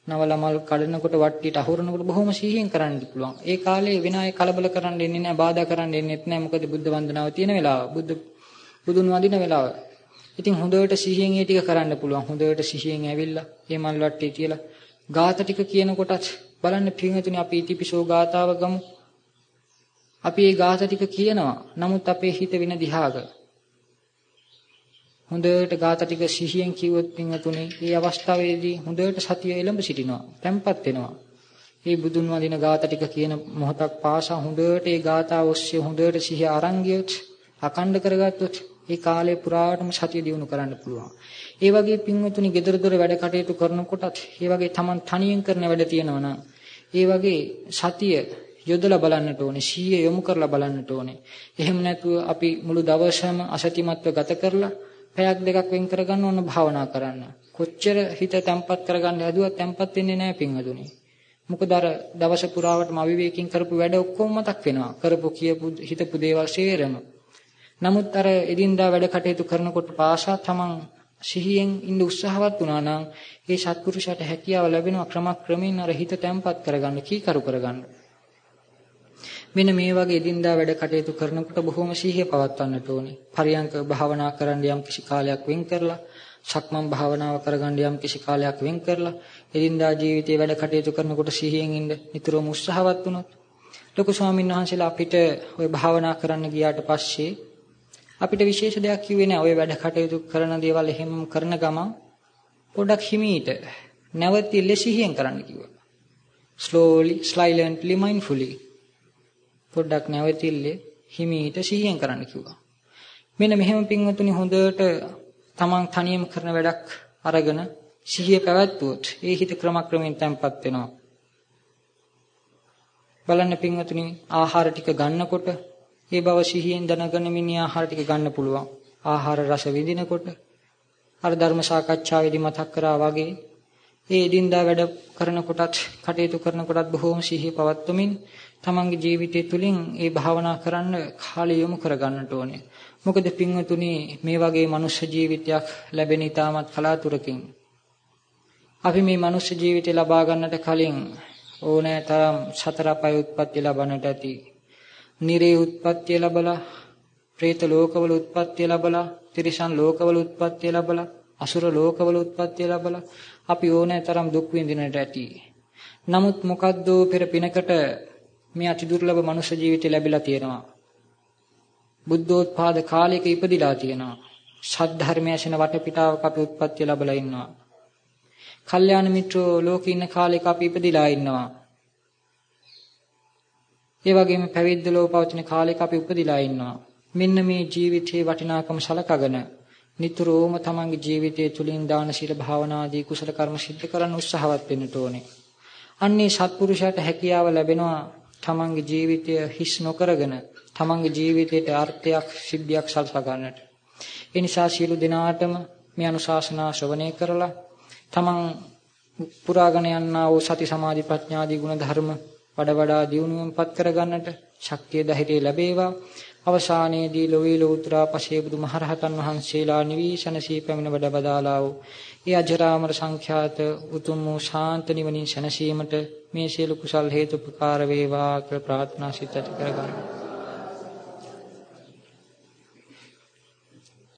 හරලා නවල මල් කඩනකොට වට්ටියට අහුරනකොට බොහොම සිහියෙන් කරන්න පුළුවන්. ඒ කාලේ වෙන අය කලබල කරන්න එන්නේ නැහැ, බාධා කරන්න එන්නේත් නැහැ. මොකද බුද්ධ වන්දනාව තියෙන වෙලාව. බුද්ධ බුදුන් වඳින වෙලාව. ඉතින් හොඳට සිහියෙන් ඒ ටික කරන්න පුළුවන්. හොඳට සිහියෙන් ඇවිල්ලා මේ මල් වට්ටිය තියලා ගාත ටික කියනකොටත් බලන්න පින්වතුනි අපි ඉතිපිසෝ ගාතාව ගමු. අපි මේ ගාත ටික කියනවා. නමුත් අපේ හිත වෙන දිහාක හොඳට ગાත ටික සිහියෙන් කිව්වොත් පින්වතුනි, මේ අවස්ථාවේදී හොඳට සතිය එළඹ සිටිනවා, තැම්පත් වෙනවා. මේ බුදුන් වඳින ગાත ටික කියන මොහොතක් පාසා හොඳට ඒ ગાතාව ඔස්සේ හොඳට සිහිය අරන් ගියොත්, අකණ්ඩ කරගත්තොත් ඒ කාලය පුරාටම සතිය දිනු කරන්න පුළුවන්. ඒ වගේ පින්වතුනි, gedara dora වැඩ කටයුතු කරනකොටත්, ඒ වගේ Taman තනියෙන් කරන වැඩ තියෙනවා නම්, ඒ වගේ සතිය යොදලා බලන්නට ඕනේ සීය යොමු කරලා බලන්නට ඕනේ එහෙම නැතුව අපි මුළු දවසම අසතිමත්ව ගත කරලා පැයක් දෙකක් වෙන් කරගන්න ඕන භාවනා කරන්න. කොච්චර හිත තැම්පත් කරගන්න හැදුවත් තැම්පත් වෙන්නේ නැහැ පින්වතුනි. මොකද අර දවස පුරාවටම අවිවේකයෙන් කරපු වැඩ ඔක්කොම මතක් වෙනවා. කරපු කියපු හිතපු දේවල් සේරම. නමුත් අර එදින්දා වැඩ කටයුතු කරනකොට පාසා තමන් සිහියෙන් ඉන්න උත්සාහවත් වුණා නම් ඒ සත්පුරුෂයාට හැකියාව ලැබෙනවා ක්‍රමක්‍රමයෙන් අර හිත තැම්පත් කරගන්න, කීකරු කරගන්න. මෙන්න මේ වගේ එදින්දා වැඩ කටයුතු කරනකොට බොහොම සිහිය පවත්වන්නට ඕනේ. පරියංක භාවනා කරන්න යම් කිසි කාලයක් වෙන් කරලා, සක්මන් භාවනාව කරගන්න යම් කිසි කාලයක් වෙන් කරලා, එදින්දා ජීවිතයේ වැඩ කටයුතු කරනකොට සිහියෙන් ඉන්න නිතරම උත්සාහවත් වුණොත් ලොකු ස්වාමීන් වහන්සේලා අපිට ওই භාවනා කරන්න ගියාට පස්සේ අපිට විශේෂ දෙයක් කිව්වේ නෑ. ওই වැඩ කටයුතු කරන දේවල් එහෙම කරන ගමන් පොඩක් හිමීට නැවතිල්ල සිහියෙන් කරන්න කිව්වා. slowly, silently, mindfully. පොඩ්ඩක් නැවතිල්ලේ හිමීට සිහියෙන් කරන්න කිව්වා. මෙන්න මෙහෙම පින්වතුනි හොඳට තමන් තනියම කරන වැඩක් අරගෙන සිහිය පැවැත්වුවොත් ඒ හිත ක්‍රමක්‍රමයෙන් තැම්පත් වෙනවා. බලන්න පින්වතුනි ආහාර ටික ගන්නකොට ඒ බව සිහියෙන් දැනගෙන මිනිහ ආහාර ටික ගන්න පුළුවන්. ආහාර රස විඳිනකොට අර ධර්ම සාකච්ඡාවේදී මතක් කරා වගේ ඒ එදින්දා වැඩ කරනකොටත් කටයුතු කරනකොටත් බොහෝම සිහිය පවත්වමින් තමන්ගේ ජීවිතය තුළින් ඒ භාවනා කරන්න කාලය යොමු කරගන්නට ඕනේ. මොකද පින්වතුනි මේ වගේ මනුෂ්‍ය ජීවිතයක් ලැබෙන ඉතාමත් කලාතුරකින් අපි මේ මනුෂ්‍ය ජීවිතය ලබා ගන්නට කලින් ඕනෑ තරම් සතර අපාය උත්පත්ති ලබන්නට ඇති. නිරේ උත්පත්ති ලැබලා, പ്രേත ලෝකවල උත්පත්ති ලැබලා, තිරිසන් ලෝකවල උත්පත්ති ලැබලා, අසුර ලෝකවල උත්පත්ති ලැබලා අපි ඕනෑ තරම් දුක් විඳින්නට ඇති. නමුත් මොකද්ද පෙර පිනකට මේ අති දුර්ලභ මනුෂ්‍ය ජීවිතය ලැබිලා තියෙනවා. බුද්ධෝත්පාද කාලයක ඉපදිලා තියෙනවා. සද්ධර්මය ඇසෙන වටපිටාවක අපි උත්පත්ති ලැබලා ඉන්නවා. කල්යාණ මිත්‍රෝ ලෝකේ ඉන්න කාලෙක අපි ඉපදිලා ඉන්නවා. ඒ වගේම පැවිද්ද ලෝපවතින කාලෙක අපි උපදිලා ඉන්නවා. මෙන්න මේ ජීවිතයේ වටිනාකම සලකගෙන නිතරම තමන්ගේ ජීවිතය තුළින් දාන සීල භාවනා ආදී කුසල කර්ම සිද්ධ කරන්න උත්සාහවත් වෙන්න ඕනේ. අන්නේ සත්පුරුෂයාට හැකියාව ලැබෙනවා තමන්ගේ ජීවිතය හිස් නොකරගෙන තමන්ගේ ජීවිතයට අර්ථයක් සිද්ධියක් සලසා ගන්නට. ඒ නිසා සියලු දෙනාටම මේ අනුශාසනා ශ්‍රවණය කරලා තමන් පුරාගෙන යන්නා වූ සති සමාධි ප්‍රඥාදී ගුණ ධර්ම වඩ වඩා දියුණුවන්පත් කරගන්නට ශක්තිය ධෛර්යය ලැබේවා. අවසානයේදී ලෝවේ ලෝතුරා පසේ බුදු මහරහතන් වහන්සේලා නිවිසනසී පැමිණ වඩ බදාලා වූ ඒ අජරාමර සංඛ්‍යාත උතුම් වූ ශාන්ත නිවනින් සැනසීමට මේ සියලු කුසල් හේතු උපකාර වේවා කියලා ප්‍රාර්ථනා සිත ඇති කරගන්නවා.